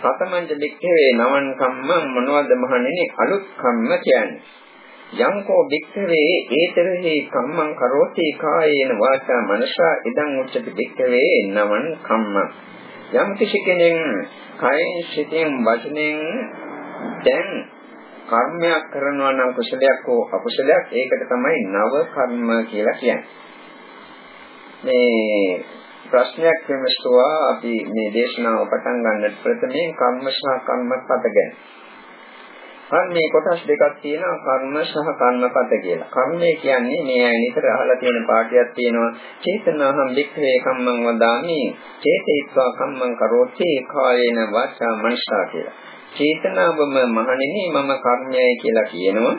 සතමංජ බික්ඛවේ නවන් කම්මං මොනවද මහණෙනි? අලුත් කම්ම කියන්නේ. යංකෝ බික්ඛවේ ඒතරෙහි කම්මං කරෝති කායේන වාචා මනසා ඉදං උච්චති බික්ඛවේ නවන් කම්ම. යම් කිසි කෙනෙක් කයෙන් සිතෙන් වචනෙන් දැන් කර්මයක් කරනවා නම් කුසලයක් හෝ අකුසලයක් ඒකට තමයි නව කර්ම කියලා කියන්නේ. මේ ප්‍රශ්නයක් විමසුවා අපි මේ දේශනාව පටන් ගන්නට ප්‍රථමයෙන් කර්ම සහ කර්මපත ගැන. හරි මේ කොටස් දෙකක් තියෙනවා කර්ම සහ කර්මපත කියලා. කර්මය කියන්නේ මේ අය නිතර අහලා තියෙන පාඩියක් තියෙනවා චේතනාහම් වික්ඛේ කම්මං වදාමි චේතේත්වා කම්මං කරෝති කායේන වාචා මනසා කියලා. චේතනාවම මහණෙනි මම කර්මයයි කියලා කියනවා.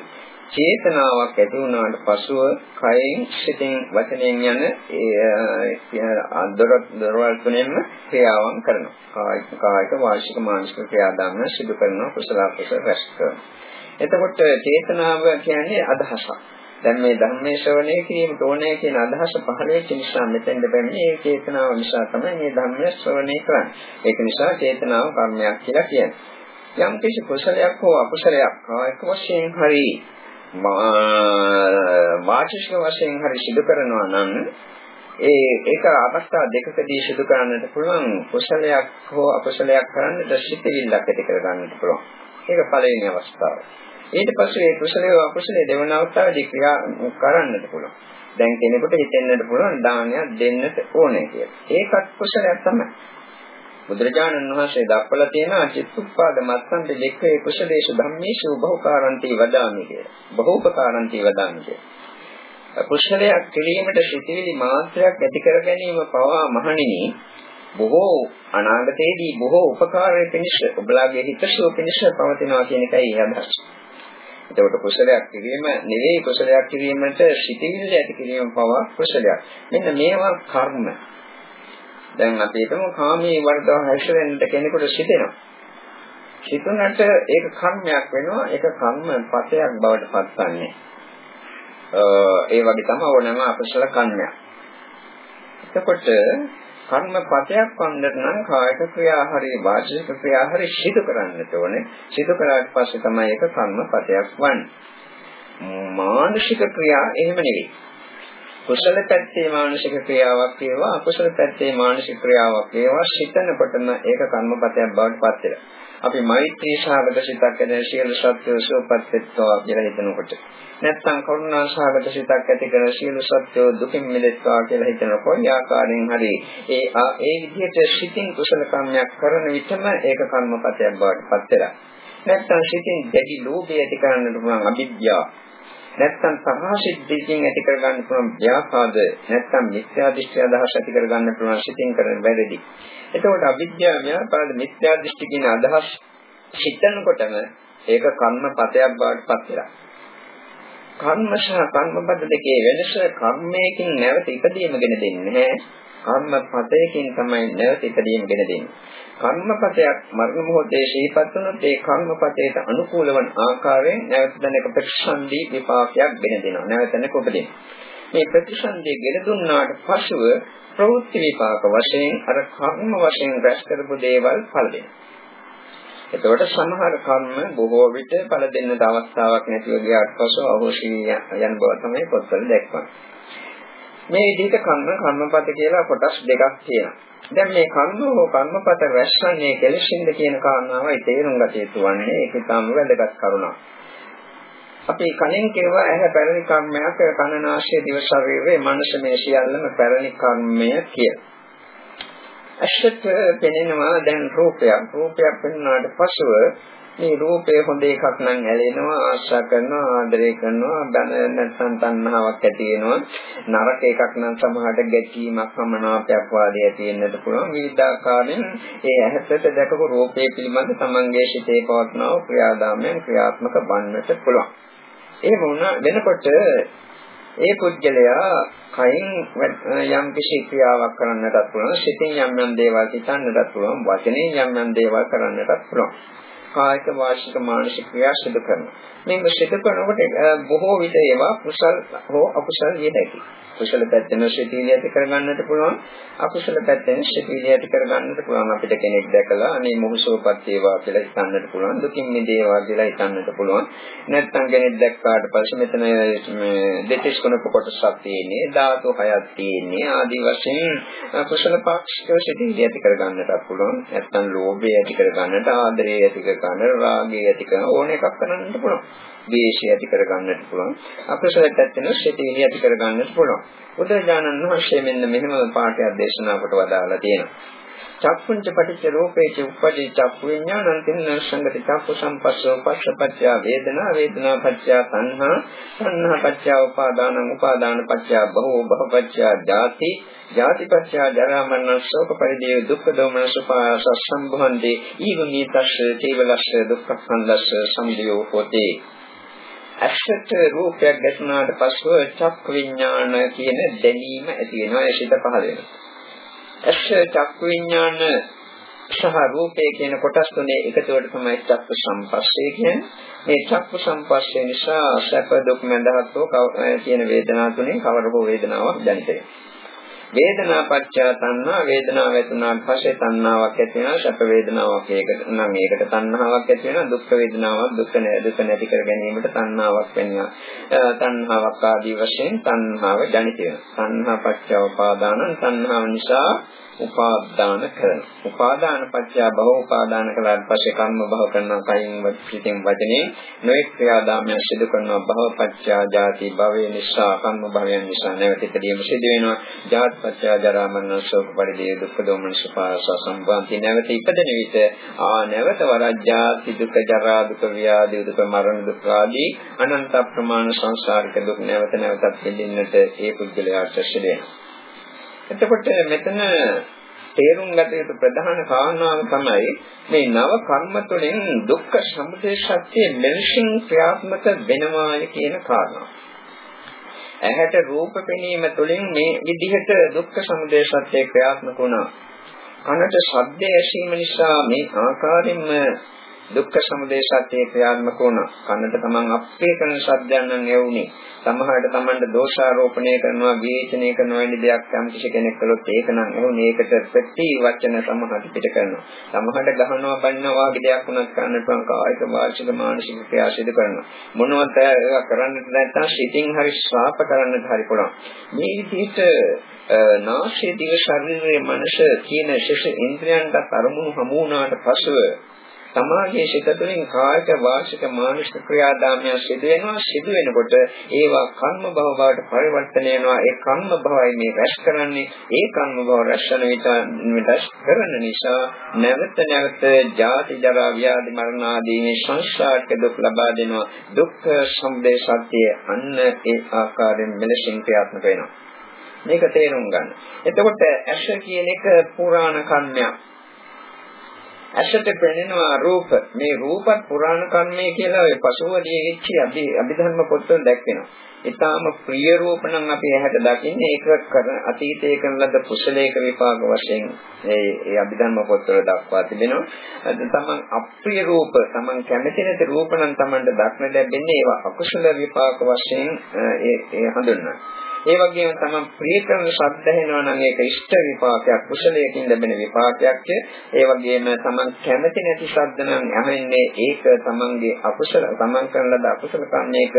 චේතනාවක් ඇති වුණාට පසුව කයෙන් සිතෙන් වචනයෙන් යන ඒ දොරවල් තුනෙන්ම ක්‍රියාවන් කරනවා. කායික කායික වාචික මානසික ක්‍රියාදාම සිදු කරනවා කුසල කුසල රැස් කරනවා. එතකොට චේතනාව කියන්නේ අදහසක්. දැන් මේ ධර්මයේ ශ්‍රවණය කිරීමට ඕනේ කියන අදහස පහළ වෙච්ච නිසා මෙතෙන්ද බැන්නේ ඒ චේතනාව නිසා තමයි මේ ධර්මයේ ශ්‍රවණය කරන්නේ. ඒක නිසා චේතනාව කර්මයක් කියලා කියන්නේ. යම් කිසි කුසලයක් හෝ අකුසලයක් කායික වශයෙන් හරි වාචික වශයෙන් හරි සිදු කරනවා නම් ඒ ඒක අවස්ථා දෙකකදී සිදු කරන්නට පුළුවන් කුසලයක් හෝ අකුසලයක් කරන්නට සිතිවිල්ලක් ඇති කර ගන්නට පුළුවන්. ඒක පළවෙනි අවස්ථාව. ඊට පස්සේ මේ කුසලයේ අකුසලයේ දෙවන අවස්ථාවේදී ක්‍රියා කරන්නට පුළුවන්. දැන් කෙනෙකුට හිතෙන්නට පුළුවන් දානයක් දෙන්නට ඕනේ කියලා. ඒකත් කුසලයක් තමයි. බුදුරජාණන් වහන්සේ දක්වලා තියෙනවා චිත්තුප්පාද මත්තන්ට දෙක්කේ කුසලේශ ධම්මේශු බහුකාරන්ති වදාමි කියලා. බහූපකාරන්ති වදාමි කියලා. කුසලයක් කිරීමට සිටිවිලි මාත්‍රයක් ඇති කර ගැනීම පවා මහණෙනි බොහෝ අනාගතයේදී බොහෝ උපකාරය පිණිස ඔබලාගේ හිතසුව පිණිස පවතිනවා කියන එකයි අදහස්. එතකොට කුසලයක් කිරීම නෙවෙයි කුසලයක් කිරීමට සිටිවිල්ල ඇති කිරීම පවා කුසලයක්. මෙන්න මේවා කර්ම. දැන් අපි හිතමු කාමී වර්ධව හැසිරෙන්නට කෙනෙකුට සිටෙනවා. සිතුනට ඒක කර්මයක් වෙනවා ඒක කර්ම පතයක් බවට පත්වන්නේ. ඒ වගේ තමයි ඕනෑම අපසල කර්මයක්. එතකොට කර්මපතයක් වන්නට නම් කායික ක්‍රියා හරි වාචික ක්‍රියා හරි සිදු කරන්නට ඕනේ. සිදු කරාට පස්සේ තමයි ඒක කර්මපතයක් වන්නේ. මානසික ක්‍රියා එහෙම නෙවෙයි. කුසල පැත්තේ මානසික ක්‍රියාවක් වේවා අකුසල පැත්තේ මානසික ක්‍රියාවක් වේවා සිතනකොටම ඒක කර්මපතයක් බවට පත් වෙනවා. අපි මෛත්‍රී ශාගත සිතක් ඇති සියලු සත්‍යෝ සුවපත් වෙත්වා කියලා හිතනකොට නැත්නම් කරුණා ශාගත සිතක් ඇති කර සියලු සත්‍යෝ දුකින් මිදෙත්වා කියලා හිතනකොට ඒ ආකාරයෙන් හරි ඒ ඒ විදිහට සිතින් කුසල කර්මයක් කරන විටම ඒක කර්මපතයක් බවට පත් වෙනවා. නැත්නම් සිතින් දැඩි ලෝභය ඇති කරන්නට පුළුවන් අවිද්‍යාව නැත්නම් සහසිද්ධියකින් ඇති කරගන්න පුළුවන් ව්‍යාපාද නැත්නම් මිත්‍යා දෘෂ්ටි අදහස් ඇති කරගන්න පුළුවන් සිතින් කරන වැඩදි. එතකොට අවිද්‍යාව ව්‍යාපාද මිත්‍යා දෘෂ්ටි කියන අදහස් හිතනකොටම ඒක කර්මපතයක් බවට පත් වෙනවා. කර්ම සහ කර්මපද දෙකේ වෙනස කර්මයකින් නැවත ඉපදීම ගැන දෙන්නේ නැහැ. කර්මපතයකින් තමයි නැවත ඉපදීම ගැන දෙන්නේ. කර්මපතයක් මරණ මොහොතේ ශීපත් වුණොත් ඒ කර්මපතයට අනුකූල වන ආකාරයෙන් නැවත දැනක ප්‍රතිසන්දි විපාකයක් ගෙන දෙනවා. නැවත දැනක උපදින. මේ ප්‍රතිසන්දිය ගෙන දුන්නාට පසුව ප්‍රවෘත්ති විපාක වශයෙන් අර කර්ම වශයෙන් රැස් කරපු දේවල් ඵල දෙනවා. එතකොට සමහර කර්ම බොහෝ විට ඵල දෙන්නට අවස්ථාවක් නැතිව ගියාට පසු අහෝසි යන බව තමයි පොත්වල දැක්වන්නේ. මේ විදිහට කර්ම කර්මපත කියලා කොටස් දෙකක් තියෙනවා. දැන් මේ කර්ම හෝ කර්මපත රැස්වන්නේ කෙලෙසින්ද කියන කාරණාවයි තේරුම් ගත යුතු වන්නේ ඒක තමයි වැදගත් කරුණක්. අපි කලින් කියවා ඇහැ පැරණි කර්මයක් කනනාශය දිව ශරීරයේ මනස මේ සියල්ලම පැරණි කර්මය කියලා. ඇසට පෙනෙනවා දැන් රූපයක්. රූපයක් පෙනුනාට පසුව මේ රූපය හොඳ එකක් නම් ඇලෙනවා ආශා කරනවා ආදරය කරනවා බන නැත්නම් තණ්හාවක් ඇති වෙනවා. නරක එකක් නම් සමහරට ගැටීමක් සමනාපයක් වාදී ඇති වෙන්නත් පුළුවන්. විවිධාකාරයෙන් ඒ ඇහැට දැකපු රූපය පිළිබඳ තමන්ගේ සිතේ පවත්නව ක්‍රියාදාමයන් ක්‍රියාත්මක වන්නට පුළුවන්. ඒ වුණා වෙනකොට ඒ පුද්ගලයා කයින් යම් කිසි ක්‍රියාවක් කරන්නටත් පුළුවන් සිතින් යම් යම් දේවල් හිතන්නටත් පුළුවන් වචනෙන් යම් යම් දේවල් කරන්නටත් පුළුවන්. කායික වාචික මානසික ක්‍රියා සිදු කරනවා. මේක සිදු කරනකොට බොහෝ විට ඒවා කුසල් හෝ අකුසල් විය හැකියි. කුසල පැත්තෙන් සිතීලිය ඇති කරගන්නට පුළුවන්. අකුසල පැත්තෙන් සිතීලිය ඇති කරගන්නට පුළුවන්. අපිට කෙනෙක් දැකලා අනේ මොහොසෝපත් වේවා කියලා හිතන්නට පුළුවන්. දුකින් මිදේවා කියලා හිතන්නට පුළුවන්. නැත්නම් කෙනෙක් දැක්කාට පස්සේ මෙතන දෙතිස් කුණක කොටසක් තියෙන්නේ ධාතු හයක් තියෙන්නේ ආදී වශයෙන් කුසල පාක්ෂිකව සිතීලිය ඇති කරගන්නට පුළුවන්. නැත්නම් ලෝභය ඇති කරගන්නට ආදරය ඇති කරගන්නට රාගය ඇති කරන ඕන එකක් කරන්නට පුළුවන්. ද්වේෂය ඇති කරගන්නට පුළුවන්. අකුසල පැත්තෙන් ශීතීලිය ඇති කරගන්නට පුළුවන්. බුදුරජාණන් වහන්සේ මෙන්න මෙහෙම පාඩයක් දේශනා කොට වදාලා තියෙනවා. චක්කුංච පටිච්ච රූපේච උපදී චක්කු විඥානං තින්න සංගති චක්කු සම්පස්සෝ පස්සපච්චය වේදනා වේදනා පච්චය තණ්හා තණ්හා පච්චය උපාදානං උපාදාන පච්චය බහෝ බහපච්චය ජාති ජාති පච්චය ජරා මරණ ශෝක පරිදේ දුක්ඛ දෝමන සුපාස සම්භවන්ති ඊගුණී තස්ස කේවලස්ස දුක්ඛ සංදස්ස සම්දයෝ හොතේ අක්ෂත රූපයක් ගැටුණාට පස්සෙ චක්ක විඥාන කියන දැනීම ඇති වෙනවා ඒ සිත පහළ වෙනවා. ඇස චක්කු විඥාන සහ රූපය කියන කොටස් තුනේ එකතුවට තමයි චක්කු සම්පස්සේ කියන්නේ. මේ චක්කු සම්පස්සේ නිසා සැප දුක් මඳහත්ව කියන වේදනා තුනේ කවර හෝ වේදනාවක් දැනෙන්නේ. වේදනා පත්‍ය තණ්හා වේදනාව ඇතුණාට පස්සේ තණ්හාවක් ඇති වෙනවා සැප වේදනාවක් ඒකට නම් ඒකට තණ්හාවක් ඇති වෙනවා දුක් වේදනාවක් දුක දුක නැති කර ගැනීමට තණ්හාවක් වෙනවා. තණ්හාවක් ආදී වශයෙන් තණ්හාව ජනිත වෙනවා. තණ්හා පත්‍ය උපාදානං තණ්හාව නිසා උපාදාන කරන. උපාදාන පත්‍ය භව උපාදාන කළාට පස්සේ කර්ම භව කරනවා කයින් වචිතෙන් වචනේ නොඑක් ක්‍රියාදාමයන් සිදු කරනවා භව පත්‍ය ජාති භවයේ නිසා කර්ම භවයන් නිසා නැවත ඉදීම සිදු වෙනවා. ජාත් පත්‍ය ජරා මරණ ශෝක පරිදේ දුක්ඛ දෝමන සුපාස සම්බන්ති නැවත ඉපදෙන විට ආ නැවත වරජ්ජාති දුක්ඛ ජරා දුක්ඛ ව්‍යාධි දුක්ඛ මරණ දුක්ඛ ආදී අනන්ත ප්‍රමාණ සංසාරික දුක් නැවත නැවතත් දෙන්නට ඒ පුද්ගලයාට සිදු වෙනවා. එතකොට මෙතන තේරුම් ගත යුතු ප්‍රධාන කාරණාව තමයි මේ නව කර්ම තුළින් දුක්ඛ සමුදය සත්‍ය මෙලෙසින් ක්‍රියාත්මක වෙනවාය කියන කාරණාව. ඇහැට රූප පෙනීම තුළින් මේ විදිහට දුක්ඛ සමුදය සත්‍ය ක්‍රියාත්මක වුණා. කනට ශබ්ද ඇසීම නිසා මේ ආකාරයෙන්ම දුක්ඛ සමුදය සත්‍ය ක්‍රියාත්මක වුණා. කනට තමන් අපේ කරන ශබ්දයන් නම් ඇවුනේ. සමහරට තමන්ට දෝෂාරෝපණය කරනවා, විවේචනය කරනවා වැනි දෙයක් යම් කිසි කෙනෙක් කළොත් ඒක නම් ඇහුනේ ඒකට ප්‍රති වචන සමහරට පිට කරනවා. සමහරට ගහනවා, බන්නවා වගේ දෙයක් වුණත් කරන්නට පුළුවන් කායික, වාචික, මානසික ක්‍රියා සිදු කරනවා. මොනවද ඒවා කරන්නට නැත්නම් සිතින් හරි ශ්‍රාප කරන්නට හරි පුළුවන්. මේ විදිහට නාසය දිව ශරීරයේ මනස කියන ශේෂ ඉන්ද්‍රයන්ට අරමුණු හමු වුණාට පසුව සමාජයේ සිත තුළින් කායික වාචික මානසික ක්‍රියාදාමයන් සිදු වෙනවා. සිදු වෙනකොට ඒවා කර්ම භව බවට පරිවර්තනය වෙනවා. ඒ කර්ම භවයි මේ රැස් කරන්නේ. ඒ කර්ම භව රැස් වෙන විට රැස් කරන නිසා නැවත නැවත ජාති ජරා ව්‍යාධි මරණ ආදී මේ සංසාරික දුක් ලබා දෙනවා. දුක්ඛ සමුදය සත්‍ය අන්න ඒ ආකාරයෙන් මෙලෙසින් ක්‍රියාත්මක වෙනවා. මේක තේරුම් ගන්න. එතකොට ඇස කියන එක පුරාණ කර්මයක්. ඇසට පෙනෙනවා රූප. මේ රූපත් පුරාණ කර්මය කියලා ඔය පසුවදී වෙච්ච අපි අභිධර්ම පොත්වල දැක්වෙනවා. ඊටාම ප්‍රිය රූප නම් අපි ඇහැට දකින්නේ ඒක කර අතීතයේ කරන ලද කුසලයක විපාක වශයෙන් ඒ ඒ අභිධර්ම පොත්වල දක්වා තිබෙනවා. තමන් අප්‍රිය රූප, තමන් කැමති නැති රූප නම් තමන්ට දක්න ලැබෙන්නේ ඒවා අකුසල විපාක වශයෙන් ඒ ඒ හඳුන්වනවා. ඒ වගේම තමයි ප්‍රිය කරන ශබ්ද ඇහෙනවා නම් ඒක ඉෂ්ට විපාකයක් කුසලයකින් ලැබෙන විපාකයක්. ඒ වගේම තමන් කැමති නැති ශබ්ද නම් ඇහෙන්නේ ඒක තමන්ගේ අකුසල තමන් කරන ලද අකුසල කර්මයක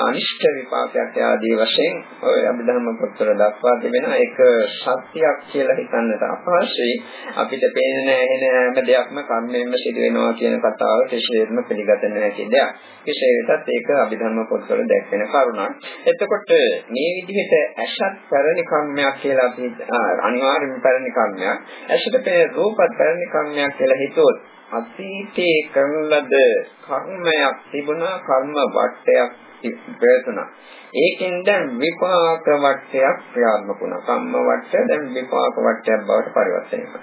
අනිෂ්ට විපාකයක් ආදී වශයෙන් ඔය අභිධර්ම පොත්වල දක්වා තිබෙන එක සත්‍යයක් කියලා හිතන්නට අපහසුයි. අපිට පේන ඇහෙන හැම දෙයක්ම කර්මයෙන්ම සිදු වෙනවා කියන කතාව කිසිසේත්ම පිළිගත නැති දෙයක්. කෙසේ වෙතත් ඒක අභිධර්ම පොත්වල දැක්වෙන කරුණක්. එතකොට මේ විදිහේ විදිහට ඇසත් පැරණි කර්මයක් කියලා අපි අනිවාර්යයෙන්ම පැරණි කර්මයක්. ඇසට පෙනෙන රූපත් පැරණි කර්මයක් කියලා හිතුවොත් අතීතයේ කරන ලද කර්මයක් තිබුණා කර්ම වටයක් ප්‍රයත්නා. ඒකෙන් දැන් විපාක වටයක් ක්‍රියාත්මක වුණා. කම්ම වටය දැන් විපාක වටයක් බවට පරිවර්තනය වෙනවා.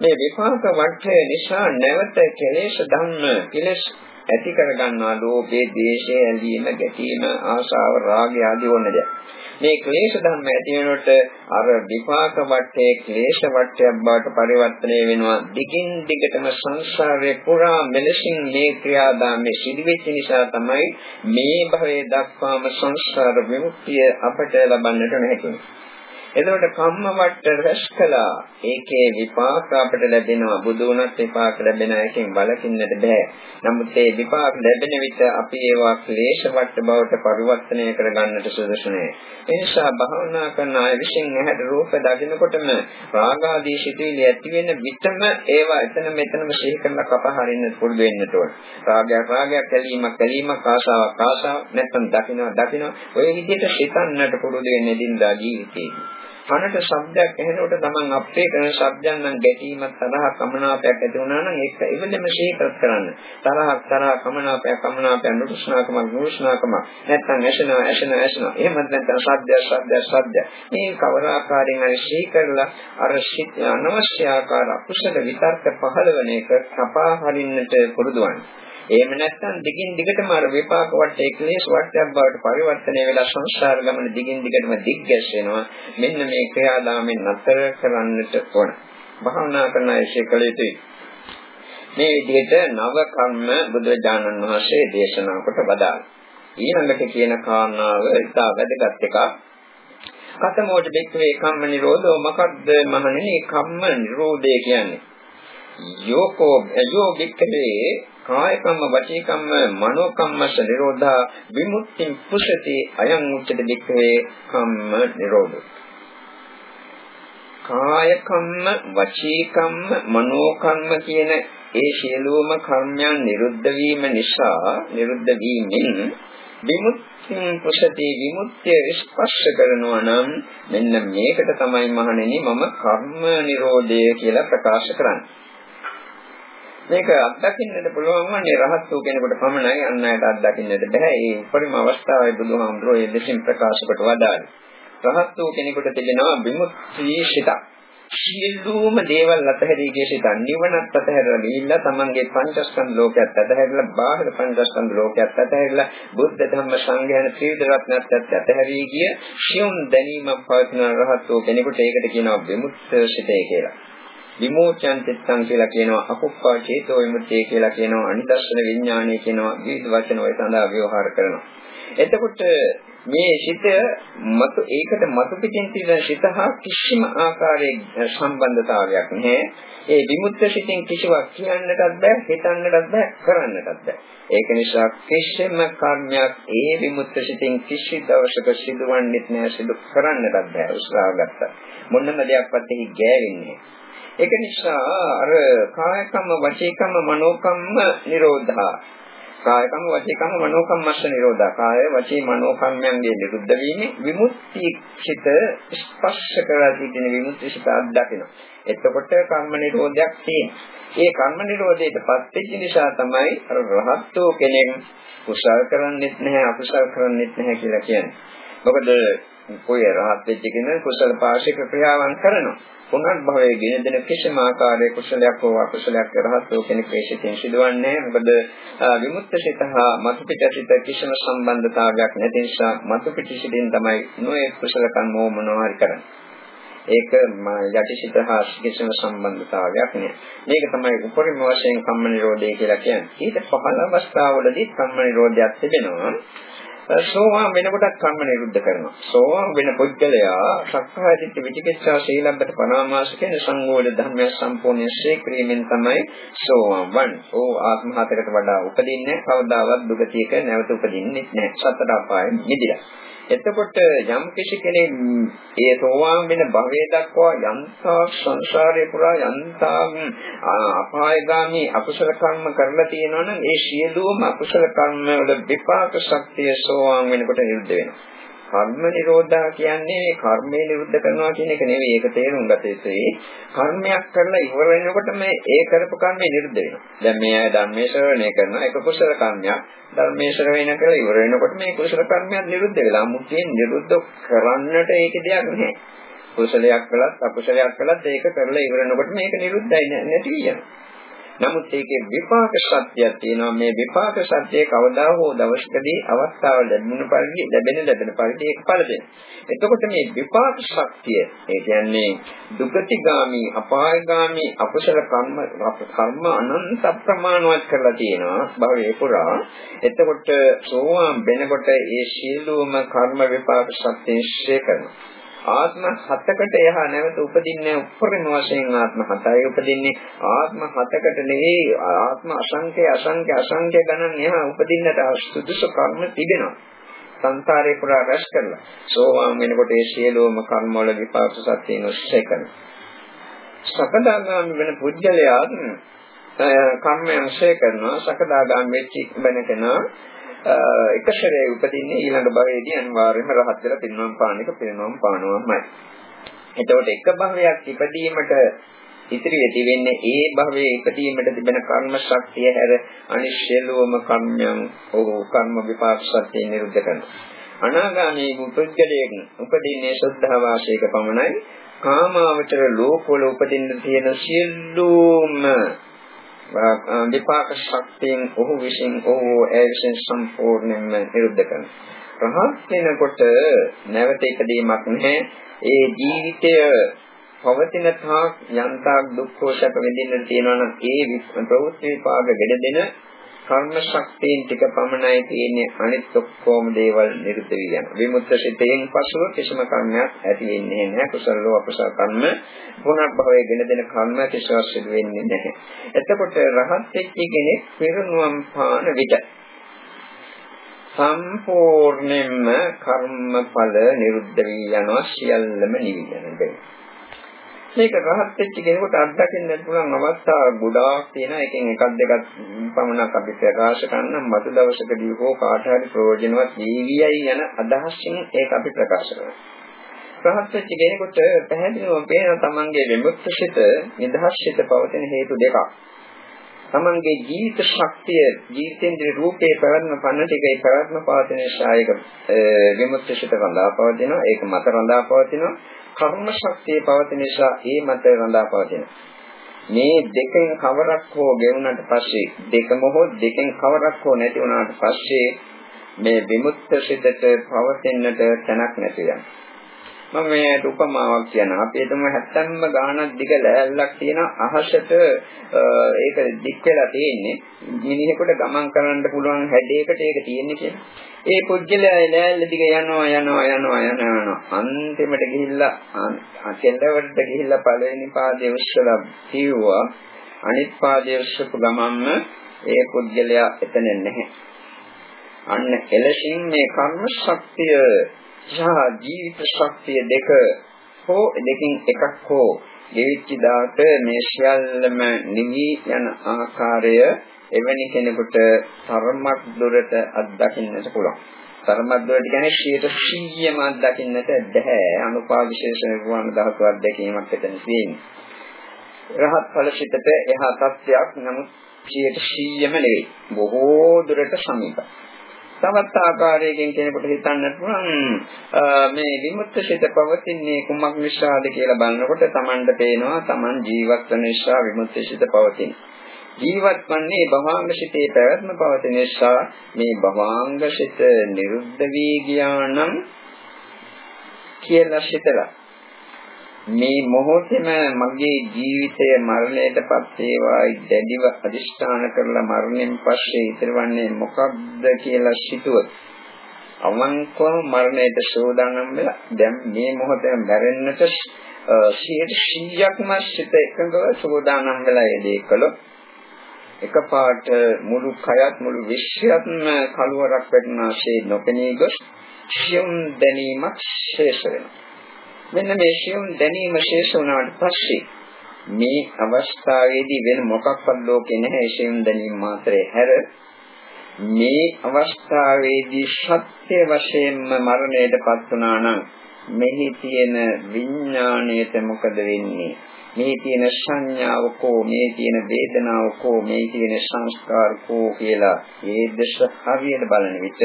මේ විපාක වටය නිසා නැවත කෙලෙස් ධම්ම කෙලෙස් ඇති කර ගන්නවා ලෝභයේ, ද්වේෂයේ, ඇලීම, ගැටීම, ආශාව, රාගය ආදී ඕන දේ. මේ ක්ලේශ ධර්ම ඇති වෙනකොට අර විපාක වටේ ක්ලේශ වටයක් බවට පරිවර්තනය වෙනවා. දිගින් දිගටම සංසාරේ පුරා මෙලෙසින් මේ ක්‍රියාදාමයේ සිදුවෙච්ච නිසා තමයි මේ භවයේ දක්වාම සංසාර විමුක්තිය අපට ලබන්නට නැහැකුනේ. එතකොට කම්ම වට රැස් කළා. ඒකේ විපාක අපට ලැබෙනවා. බුදු වුණත් විපාක ලැබෙන එකෙන් බලකින්නට බෑ. නමුත් ඒ විපාක ලැබෙන විට අපි ඒවා ක්ලේශ වට බවට පරිවර්තනය කරගන්නට සුදුසු නෑ. ඒ නිසා භාවනා කරන අය විසින් ඇහැට රූප දකිනකොටම රාගාදී සිතුවිලි ඇති වෙන විටම ඒවා එතන මෙතනම සිහි කරලා කපහරින්න පුරුදු වෙන්නට ඕන. රාගයක් රාගයක් කැලීමක් කැලීමක් ආසාවක් ආසාවක් නැත්නම් දකිනවා දකිනවා ඔය විදිහට හිතන්නට පුරුදු වෙන්නේ දිනදා ජීවිතේදී. කනට ශබ්දයක් ඇහෙනකොට තමන් අපේ කරන ශබ්දයන් නම් ගැටීමක් තරහ කමනාපයක් ඇති වුණා නම් ඒක ඉවෙලෙම ශීකරත් කරන්න. තරහක් තරහ කමනාපයක් කමනාපයක් නුරුස්නාකම නුරුස්නාකම නැත්තම් ඇෂෙනවා ඇෂෙනවා ඇෂෙනවා. එහෙම නැත්නම් ශබ්දය ශබ්දය ශබ්දය. මේ කවර ආකාරයෙන් හරි ශීකරලා අර අනවශ්‍ය ආකාර අකුසල විතර්ක පහළවන එක කපා හරින්නට පුරුදු වන්නේ. එහෙම නැත්නම් දිගින් දිගටම අර විපාක වටේ ක්ලේශ වටයක් බවට පරිවර්තනය වෙලා සංසාර ගමන දිගින් දිගටම දිග්ගැස් වෙනවා. මෙන්න මේ ක්‍රියාදාමෙන් නතර කරන්නට ඕන. භාවනා කරන අයසේ කළ යුතුයි. මේ විදිහට නව කර්ම බුදුරජාණන් වහන්සේ දේශනා කොට වදාළා. ඊළඟට කියන කාරණාව ඉතා වැදගත් එකක්. කතමෝට බෙක්වේ කම්ම නිරෝධෝ මොකද්ද මහණෙනි කම්ම නිරෝධය කියන්නේ? යෝකෝ යෝගිකේ කාය කම්ම වචී කම්ම මනෝ කම්මස නිරෝධා විමුක්තිං පුසති අයං උච්චද වික්ඛවේ කම්ම නිරෝධ. කාය කම්ම වචී කම්ම මනෝ කම්ම කියන ඒ සියලුම කර්මයන් නිරුද්ධ වීම නිසා නිරුද්ධ වීමෙන් විමුක්තිං පුසති විමුක්තිය ස්පර්ශ කරනවා නම් මෙන්න මේකට තමයි මහණෙනි මම කර්ම නිරෝධය කියලා ප්‍රකාශ කරන්නේ. මේක අත්දකින්නට පුළුවන් වන්නේ රහත් වූ කෙනෙකුට පමණයි අන් අයට අත්දකින්නට බෑ. ඒ උපරිම අවස්ථාවේ බුදුහාමුදුරෝ මේ දෙසින් ප්‍රකාශ කොට වදාළේ. රහත් වූ කෙනෙකුට තිබෙනවා විමුක්තිය සිතක්. සියලුම දේවල් අතහැරී ගිය සිත නිවනත් අතහැරලා ගිහිල්ලා තමන්ගේ පංචස්කන්ධ ලෝකයක් අතහැරලා බාහිර පංචස්කන්ධ ලෝකයක් අතහැරලා බුද්ධ ධම්ම සංඝ යන ත්‍රිවිධ රත්නත් අතහැරී ගිය සියුම් දැනීමක් පවතින රහත් වූ කෙනෙකුට ඒකට කියනවා විමුක්ත සිතේ කියලා. විමෝචන චිත්තං කියලා කියනවා අකුප්පා චේතෝ විමුක්තිය කියලා කියනවා අනිදර්ශන විඥානය කියනවා විවිධ වචන ඔය සඳහා ව්‍යවහාර කරනවා එතකොට මේ සිත මතු ඒකට මතු පිටින් තියෙන සිත හා කිසිම ආකාරයේ සම්බන්ධතාවයක් නැහැ. ඒ විමුක්ත සිතෙන් කිසිවක් කියන්නටත් බෑ, හිතන්නටත් බෑ, කරන්නටත් බෑ. ඒක නිසා කිසිම කර්මයක් ඒ විමුක්ත සිතෙන් කිසි දවසක සිදුවන්නේත් නැහැ, සිදු කරන්නටත් බෑ. උත්සාහ ගත්තා. මොනම දෙයක්වත් එහි ගෑවෙන්නේ නැහැ. ඒක නිසා අර කායකම්ම වචීකම්ම මනෝකම්ම නිරෝධා. කායකම්ම වචීකම්ම මනෝකම්මස්ස නිරෝධා. කාය වචී මනෝකම්මයන්ගේ නිරුද්ධ වීමේ විමුක්ති චිත ස්පර්ශ කරලා සිටින විමුක්ති චිත අත්දකිනවා. එතකොට කම්ම නිරෝධයක් තියෙනවා. ඒ කම්ම නිරෝධයටපත් වෙච්ච නිසා තමයි අර රහත්ෝ කෙනෙක් කුසල් කරන්නේත් නැහැ අකුසල් කරන්නේත් නැහැ කියලා කියන්නේ. මොකද කොයි රහත් වෙච්ච කෙනෙක් කුසල පාශික ක්‍රියාවන් කරනවා? පුනර්භවයේ ගෙන දෙන කිසිම ආකාරයක කුසලයක් හෝ අකුසලයක් කරහත් වූ කෙනෙක් විශේෂයෙන් සිදුවන්නේ මොකද විමුක්ත සිත හා මතු පිට සිත කිසිම සම්බන්ධතාවයක් නැති නිසා මතු පිට සිතින් තමයි නොයේ කුසල කර්ම මොනවා හරි කරන්නේ ඒක යටිසිත හා කිසිම සම්බන්ධතාවයක් නෑ. මේක තමයි උපරිම වශයෙන් කම්ම නිරෝධය කියලා කියන්නේ. ඊට පහළ අවස්ථාවලදී කම්ම නිරෝධයක් තිබෙනවා. සෝවාන් වෙනකොටත් කර්ම නිරුද්ධ කරනවා. සෝවාන් වෙන පුද්ගලයා සක්කාය දිට්ඨි විචිකිච්ඡා ශීලබ්බත පරාමාස කියන සංගෝල ධර්මය සම්පූර්ණ ශ්‍රේක්‍රීමෙන් තමයි සෝවාන් වන්නේ. ඕ ආත්ම හතරකට වඩා උපදින්නේ කවදාවත් දුගතියක නැවත උපදින්නේ නැහැ. සතර අපායෙන් මිදිලා. එතකොට යම් කිසි කෙනෙක් ඒ සෝවාන් වෙන භවයේ දක්වා යන්තා සංසාරේ පුරා යන්තා අපායගාමී අකුසල කර්ම කරලා තියෙනවා නම් ඒ සියලුම අකුසල කර්ම වල විපාක ශක්තිය සෝවාන් වෙනකොට නිරුද්ධ වෙනවා. කර්ම නිරෝධා කියන්නේ කර්මය නිරුද්ධ කරනවා කියන එක නෙවෙයි ඒක තේරුම් ගත යුතුයි. කර්මයක් කරලා ඉවර වෙනකොටම ඒ කරපු කර්මය නිරුද්ධ වෙනවා. දැන් මේ අය ධර්මයේ ශ්‍රවණය කරනවා ඒක කුසල කර්මයක්. ධර්මයේ ශ්‍රවණය කරලා ඉවර වෙනකොට මේ කුසල කර්මයක් නිරුද්ධ වෙලා මුත්‍යෙන් නිරුද්ධ කරන්නට ඒක දෙයක් නැහැ. කුසලයක් කළත් අකුසලයක් කළත් ඒක කරලා ඉවර වෙනකොට මේක නිරුද්ධයි නැති වෙනවා. නමුත් ඒකේ විපාක සත්‍යයක් තියෙනවා මේ විපාක සත්‍යය කවදා හෝ දවසකදී අවස්ථාව ලැබුණ පරිදි ලැබෙන ලැබෙන පරිදි ඒක පළ දෙනවා. එතකොට මේ විපාක ශක්තිය ඒ කියන්නේ දුගතිගාමි අපායගාමි අකුසල කර්ම කර්ම අනන්ත ප්‍රමාණවත් කරලා තියෙනවා භවයේ පුරා. එතකොට සෝවාන් වෙනකොට ඒ සියලුම කර්ම විපාක සත්‍යය ශ්‍රේ කරනවා. ආත්ම හතකට එහා නැවත උපදින්නේ උපරිම වශයෙන් ආත්ම හතයි උපදින්නේ. ආත්ම හතකට නෙවෙයි ආත්ම අසංඛ්‍ය අසංඛ්‍ය අසංඛ්‍ය ගණන් එහා උපදින්නට සුදුසු කර්ම තිබෙනවා. සංසාරේ පුරා රැස් කරලා සෝවාන් වෙනකොට ඒ සියලුම කර්ම වල විපාක සත්‍යය නොස්සේ කරනවා සකදාගාමි වෙන පුජ්‍යලයා කර්මයන් ශේ කරනවා සකදාගාමි වෙච්ච වෙන කෙනා එක ශරයේ උපදින්නේ ඊළඟ භවයේදී අනිවාර්යයෙන්ම රහත් වෙලා පිරිනොම් පාන එක පිරිනොම් පානවමයි. එතකොට එක භවයක් ඉපදීමට ඉතිරි වෙති වෙන්නේ ඒ භවයේ ඉපදීමට තිබෙන කර්ම ශක්තිය හැර අනිශ්චයලවම කර්මයන් ඕ කර්ම විපාක ශක්තිය නිරුද්ධ කරනවා. අනාගාමී පුද්ගලයෙක් උපදින්නේ ශ්‍රද්ධා වාසයක පමණයි. කාමාවචර ලෝකවල උපදින්න තියෙන සියලුම විපාක ශක්තියෙන් ඔහු විසින් ඔහු ඒ විසින් සම්පූර්ණයෙන්ම නිරුද්ධ කරනවා. රහත් වෙනකොට නැවත ඉපදීමක් නැහැ. ඒ ජීවිතය පවතින තාක් යන්තාක් දුක්ඛෝ සැප විඳින්න තියෙනවා නම් ඒ ප්‍රවෘත්ති විපාක ගෙඩෙන කර්ම ශක්තියෙන් ටික පමණයි තියෙන්නේ අනිත් ඔක්කොම දේවල් නිරුද්ධ වී යනවා. විමුක්ත සිතයෙන් පසුව කිසිම කර්මයක් ඇති වෙන්නේ නැහැ. කුසල අකුසල කර්ම පුනර්භවයේ ගෙන දෙන කර්ම කිසිවක් සිදු වෙන්නේ නැහැ. එතකොට රහත් වෙච්ච කෙනෙක් පිරුණුවම් පාන විට සම්පූර්ණයෙන්ම කර්මඵල නිරුද්ධ වී යනවා සියල්ලම නිවි යනවා. මේක රහත් වෙච්ච කෙනෙකුට අත්දකින්න පුළුවන් අවස්ථා ගොඩාක් තියෙනවා. එකෙන් එකක් දෙකක් පමණක් අපි ප්‍රකාශ කරනම් මතු දවසකදී හෝ කාට හරි ප්‍රයෝජනවත් වේවියයි යන අදහසින් ඒක අපි ප්‍රකාශ කරනවා. රහත් වෙච්ච කෙනෙකුට පැහැදිලිවම පේන තමන්ගේ විමුක්ත සිත නිදහස් සිත පවතින හේතු දෙකක්. තමන්ගේ ජීවිත ශක්තිය ජීවිතේන්ද්‍ර රූපේ පැවැත්ම පන්න ටිකේ පැවැත්ම පවතින ශායක විමුක්ත සිත රඳා පවතිනවා. ඒක මත රඳා පවතිනවා. කර්ම ශක්තිය පවතින නිසා ඒ මත රඳා පවතිනවා. මේ දෙකෙන් කවරක් හෝ ගෙවුනට පස්සේ දෙකම හෝ දෙකෙන් කවරක් හෝ නැති වුණාට පස්සේ මේ විමුක්ත සිතට පවතින්නට තැනක් නැති යනවා. මම මේකට උපමාවක් කියනවා. අපි හිතමු 70ම ගානක් දිග ලෑල්ලක් තියෙන අහසට ඒක දික් වෙලා තියෙන්නේ. මිනිහෙකුට ගමන් කරන්න පුළුවන් හැඩයකට ඒක තියෙන්නේ කියලා. ඒ පුජ්‍යලයා ලෑල්ල දිග යනවා යනවා යනවා යනවා අන්තිමට ගිහිල්ලා කෙළවරට ගිහිල්ලා පළවෙනි පාදයේ උස්සලා තියුවා. අනිත් පාදයේ උස්සපු ගමන්ම ඒ පුජ්‍යලයා එතන නැහැ. අන්න එලෙසින් මේ කර්ම ශක්තිය සහ ජීවිත ශක්තිය දෙක හෝ දෙකින් එකක් හෝ ගෙවිච්ච දාට මේ සියල්ලම නිවි යන ආකාරය එවැනි කෙනෙකුට තරමක් දුරට අත්දකින්නට පුළුවන්. තරමක් දුරට කියන්නේ 100%ම අත්දකින්නට බැහැ. අනුපාද විශේෂ නිර්වාණ ධාතු අත්දැකීමක් එතන තියෙන්නේ. රහත් ඵල සිතට එහා තත්ත්වයක් නමුත් 100%ම නෙවෙයි. බොහෝ දුරට සමීපයි. තවත් ආකාරයකින් කෙනෙකුට හිතන්නට පුළුවන් මේ විමුක්ත සිත පවතින්නේ කුමක් නිසාද කියලා බලනකොට Tamanට පේනවා Taman ජීවත් වෙන නිසා විමුක්ත සිත පවතින. ජීවත් වන්නේ භවංග සිතේ පැවැත්ම පවතින නිසා මේ භවංග සිත නිරුද්ධ වී ගියා නම් කියලා සිතලා මේ මොහොතේම මගේ ජීවිතය මරණයටපත් වේවායි දැඩිව අදිෂ්ඨාන කරලා මරණයෙන් පස්සේ ඉතිරවන්නේ මොකක්ද කියලා සිතුවොත් අවංකව මරණයට සෝදානම් වෙලා දැන් මේ මොහොතේ මැරෙන්නට 100%ක්ම සිත එකඟව සෝදානම් වෙලා යෙදී කළොත් එකපාරට මුළු කයත් මුළු විශ්වයත්ම කලවරක් වෙන්නාසේ නොපෙනී ගොස් සියුම් දැනීමක් ශේෂ වෙනවා. මෙන්න මේ සියුම් දැනීම ශේෂ වුණාට පස්සේ මේ අවස්ථාවේදී වෙන මොකක්වත් ලෝකේ නැහැ සියුම් දැනීම මාත්‍රේ හැර. මේ අවස්ථාවේදී සත්‍ය වශයෙන්ම මරණයටපත් වුණා නම් මෙහි තියෙන විඥාණයට මොකද වෙන්නේ? මේ තියෙන සංඥාව කෝ? මේ තියෙන වේදනාව කෝ? මේ තියෙන සංස්කාර කෝ කියලා ඒ දශ හරියට බලන විට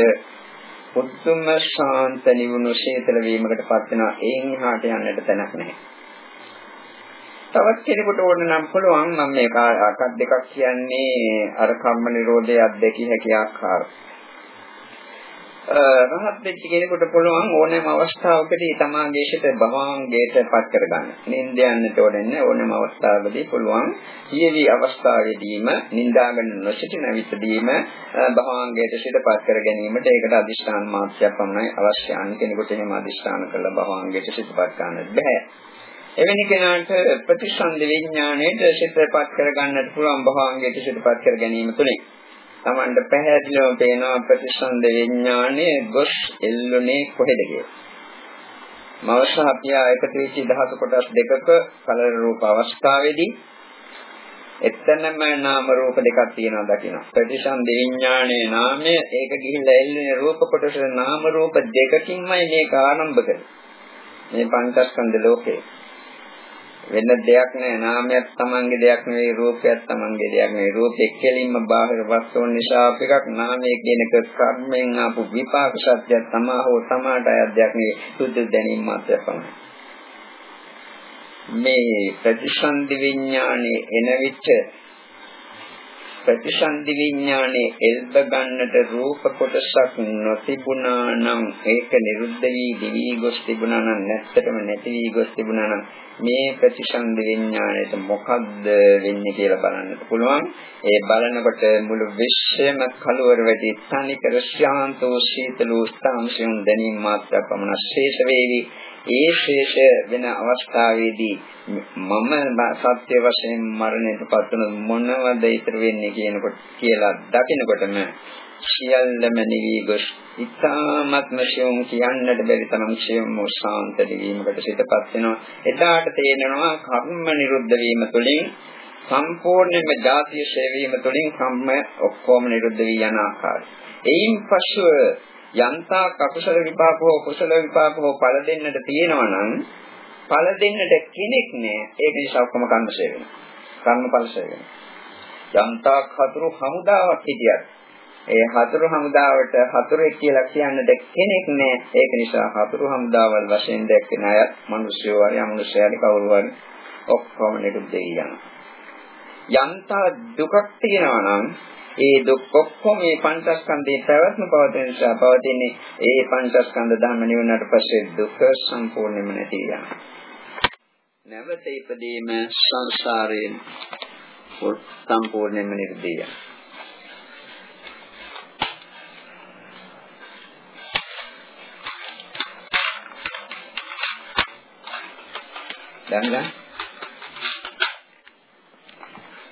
පුදුම ශාන්ත නිවුණු ශීතල වීමකට පත් වෙනවා එයින් එහාට යන්නට තැනක් නැහැ. තවත් කෙනෙකුට ඕන නම් පුළුවන් මම මේක අකක් දෙකක් කියන්නේ අර කම්ම නිරෝධයේ අධ්‍යක්ෂ හැකි ආකාරය. රහත් වෙච්ච කෙනෙකුට පුළුවන් ඕනෑම අවස්ථාවකදී තමාගේ සිත භවංගයට පත් කරගන්න. නින්ද යන්නට ඕනේ ඕනෑම අවස්ථාවකදී පුළුවන් ඊයේ අවස්ථාවේදීම නින්දාගෙන නොසිටින විටදීම භවංගයට සිත පත් කර ගැනීමට ඒකට අදිෂ්ඨාන මාත්‍යයක් පමණයි අවශ්‍ය. අන් කෙනෙකුට එහෙම අදිෂ්ඨාන කරලා භවංගයට සිත පත් ගන්නත් බෑ. එවැනි කෙනාට ප්‍රතිසන්දි විඥාණයට සිතපත් කර ගන්නට පුළුවන් භවංගයට සිතපත් කර ගැනීම තුළින් Tamanට පැහැදිලිවම පේනවා ප්‍රතිසන්ද විඥානයේ ගොස් එල්ලුනේ කොහෙද කියලා. මවස අපියා එකතු වෙච්ච ධාතු කොටස් දෙකක කලර රූප අවස්ථාවේදී එතනම නාම රූප දෙකක් තියෙනවා දකින්න. ප්‍රතිසන්ද විඥානයේ නාමය ඒක ගිහිල්ලා එල්ලුනේ රූප කොටස නාම රූප දෙකකින්මයි මේක ආරම්භ කරන්නේ. මේ පංචස්කන්ධ ලෝකේ. වෙන දෙයක් නෑ. නාමයක් තමන්ගේ දෙයක් නෙවෙයි රූපයක් තමන්ගේ දෙයක් නෙවෙයි. රූපෙක් කෙලින්ම බාහිර වස්තුන් නිසා අපිකක් නාමයේ කියන එක කර්මෙන් ආපු විපාක සත්‍යයක් තමා හෝ තමාට අයත් දෙයක් නෙවෙයි. සුද්ධ දැනීම මාත්‍රයක් පමණයි. මේ ප්‍රතිසන්දි විඥානේ එන විට ප්‍රතිසන්දි විඥානේ එල්බ ගන්නට රූප කොටසක් නොතිබුණා නම් ඒක නිරුද්ධ වී දිවි ගොස් තිබුණා නම් නැත්තටම නැති වී ගොස් තිබුණා නම් මේ ප්‍රතිසන්දි විඥාණයට මොකද්ද වෙන්නේ කියලා බලන්නත් පුළුවන්. ඒ බලනකොට මුළු විශ්වයම කලවර වැඩි තනිකර ශාන්තෝ සීතලෝ ස්ථාංශයන් දැනීම මාත්‍ර පමණ ශේෂ වේවි. ඒ ශේෂ වෙන අවස්ථාවේදී මම සත්‍ය වශයෙන් මරණයට පත් වුණ මොනවද ඉතුරු වෙන්නේ කියනකොට කියලා දකිනකොටම සියල්ලම නිවි ගොස් ඉතාමත්ම ශියුම් කියන්නට බැරි තරම් ශියුම් ශාන්ත වීමකට සිතපත් වෙනවා එදාට තේරෙනවා කර්ම නිරුද්ධ වීම තුළින් සම්පූර්ණයෙන්ම ජාතිය ශේවීම තුළින් කම්ම ඔක්කොම නිරුද්ධ වී යන ආකාරය. එයින් පසුව යන්තා කකුසල විපාක හෝ කුසල විපාක හෝ ඵල දෙන්නට තියෙනවා නම් ඵල දෙන්නට කෙනෙක් නෑ. ඒක නිසා ඔක්කොම කර්මශය වෙනවා. කර්මඵලශය වෙනවා. යන්තා හතුරු හමුදාවක් හිටියත් ඒ හතුරු හමුදාවට හතුරෙක් කියලා කියන්නට කෙනෙක් නෑ. ඒක නිසා හතුරු හමුදාවල් වශයෙන් දැක්කන අය මිනිස්සු හරි අමනුෂ්‍ය හරි කවුරු හරි ඔක්කොම නිරුද්ධ වෙනවා යන්තා දුකක් තියෙනවා නම් ඒ දුක් ඔක්කොම මේ පංචස්කන්ධයේ පැවැත්ම පවතින නිසා පවතින්නේ ඒ පංචස්කන්ධ ධර්ම නිවනට පස්සේ දුක සම්පූර්ණයෙන්ම නැති වෙනවා. නැවත ඉපදීම සංසාරයෙන් සම්පූර්ණයෙන්ම නිර්දේය. දැන් දැන්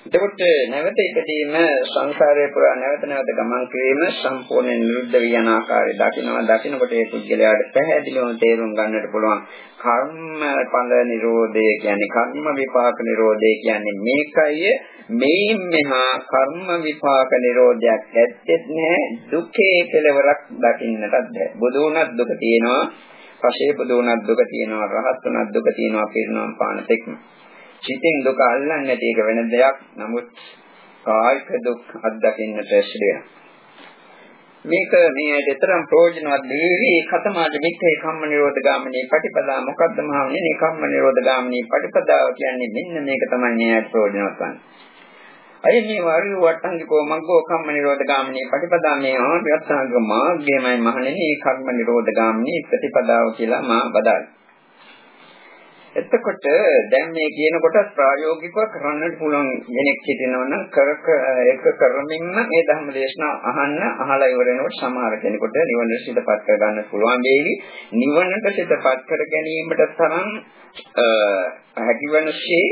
එතකොට නැවත ඉපදීම සංසාරේ පුරා නැවත නැවත ගමන් කිරීම සම්පූර්ණ නිරුද්ධ වී යන ආකාරය දකිනවා. දකිනකොට ඒ පුද්ගලයාට පැහැදිලිවම තේරුම් ගන්නට පුළුවන් කර්ම ඵල නිරෝධය කියන්නේ කර්ම විපාක නිරෝධය කියන්නේ මේකයි. මේන් මෙහා කර්ම විපාක නිරෝධයක් ඇත්තෙත් නැහැ. දුකේ කෙලවරක් දකින්නටත් බැහැ. බුදු වුණත් දුක තියෙනවා. පසේ බුදු වුණත් දුක තියෙනවා. රහත් වුණත් දුක තියෙනවා පිරිනවම් පාන තෙක්ම සිතින් දුක අල්ලන්නේ නැති එක වෙන දෙයක්. නමුත් කායික දුක් අත්දකින්නට සිදුවෙනවා. මේක මේ දෙතරම් ප්‍රයෝජනවත් දෙවි කතමාද මිත්‍යේ කම්ම නිරෝධ ගාමිනී ප්‍රතිපදා මොකද්ද මහන්නේ මේ කම්ම නිරෝධ ගාමිනී ප්‍රතිපදාව කියන්නේ මෙන්න මේක තමයි මේ ප්‍රයෝජනවත් වන්නේ. අය මේ වාරිය වට්ටංගිකෝ මග්ගෝ කම්ම නිරෝධ ගාමිනී ප්‍රතිපදා මේ ආර්යසංග මාර්ගයමයි මහන්නේ කර්ම නිරෝධ ගාමිනී ප්‍රතිපදාව කියලා මා බදාලා. එතකොට දැන් මේ කියනකොට ප්‍රායෝගිකව කරන්නට පුළුවන් කෙනෙක් හිටිනවා නම් කර ඒක කරමින්ම මේ ධර්ම දේශනා අහන්න අහලා ඉවර වෙනකොට සමහර කෙනෙකුට නිවන සිතපත් කර ගන්න පුළුවන් වෙයි. නිවනට සිතපත් කර ගැනීමට තරම් හැකිවනසේ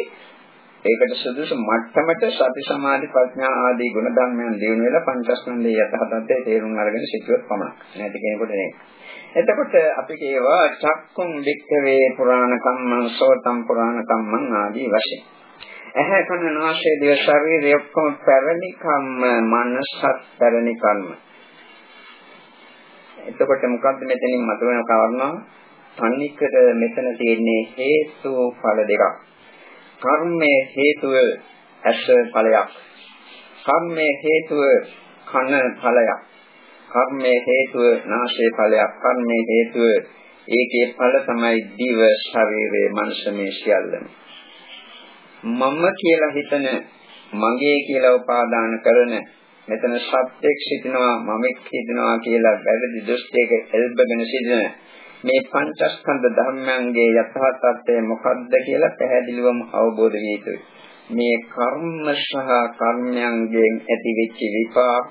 ඒකට සුදුසු මට්ටමට සති සමාධි ප්‍රඥා ආදී ගුණ ධර්මයන් දිනු වෙලා පංචස්කන්ධයේ යථාර්ථය තේරුම් අරගෙන සිටියොත් පමණක්. නැති කෙනෙකුට නෙවෙයි. එතකොට අපි කියවා චක්කුම් වික්කවේ පුරාණ කම්මං සෝතම් පුරාණ කම්මං ආදී වශයෙන්. ඇහැ කන නාසය දිව ශරීරය ඔක්කොම පැරණි කම්ම මනසත් පැරණි කර්ම. එතකොට මොකද්ද මෙතනින් මතුවෙන කාරණා? තනිකර මෙතන තියෙන්නේ හේතු ඵල දෙකක්. කර්මයේ හේතුව ඇස ඵලයක්. කර්මයේ හේතුව කන ඵලයක්. කර්මයේ හේතුව නාශේ ඵලයක් කර්මයේ හේතුව ඒකේ ඵල තමයි දිව ශරීරයේ මනස මේ සියල්ලම මම කියලා හිතන මගේ කියලා උපාදාන කරන මෙතන සත්‍යෙක් සිටිනවා මමෙක් හිටිනවා කියලා වැරදි දෘෂ්ටියක එල්බගෙන සිටින මේ පංචස්කන්ධ ධර්මයන්ගේ යථා තත්ත්වය මොකක්ද කියලා පැහැදිලිවම අවබෝධ විය යුතුයි. මේ කර්ම සහ කර්මයන්ගෙන් ඇතිවෙච්ච විපාක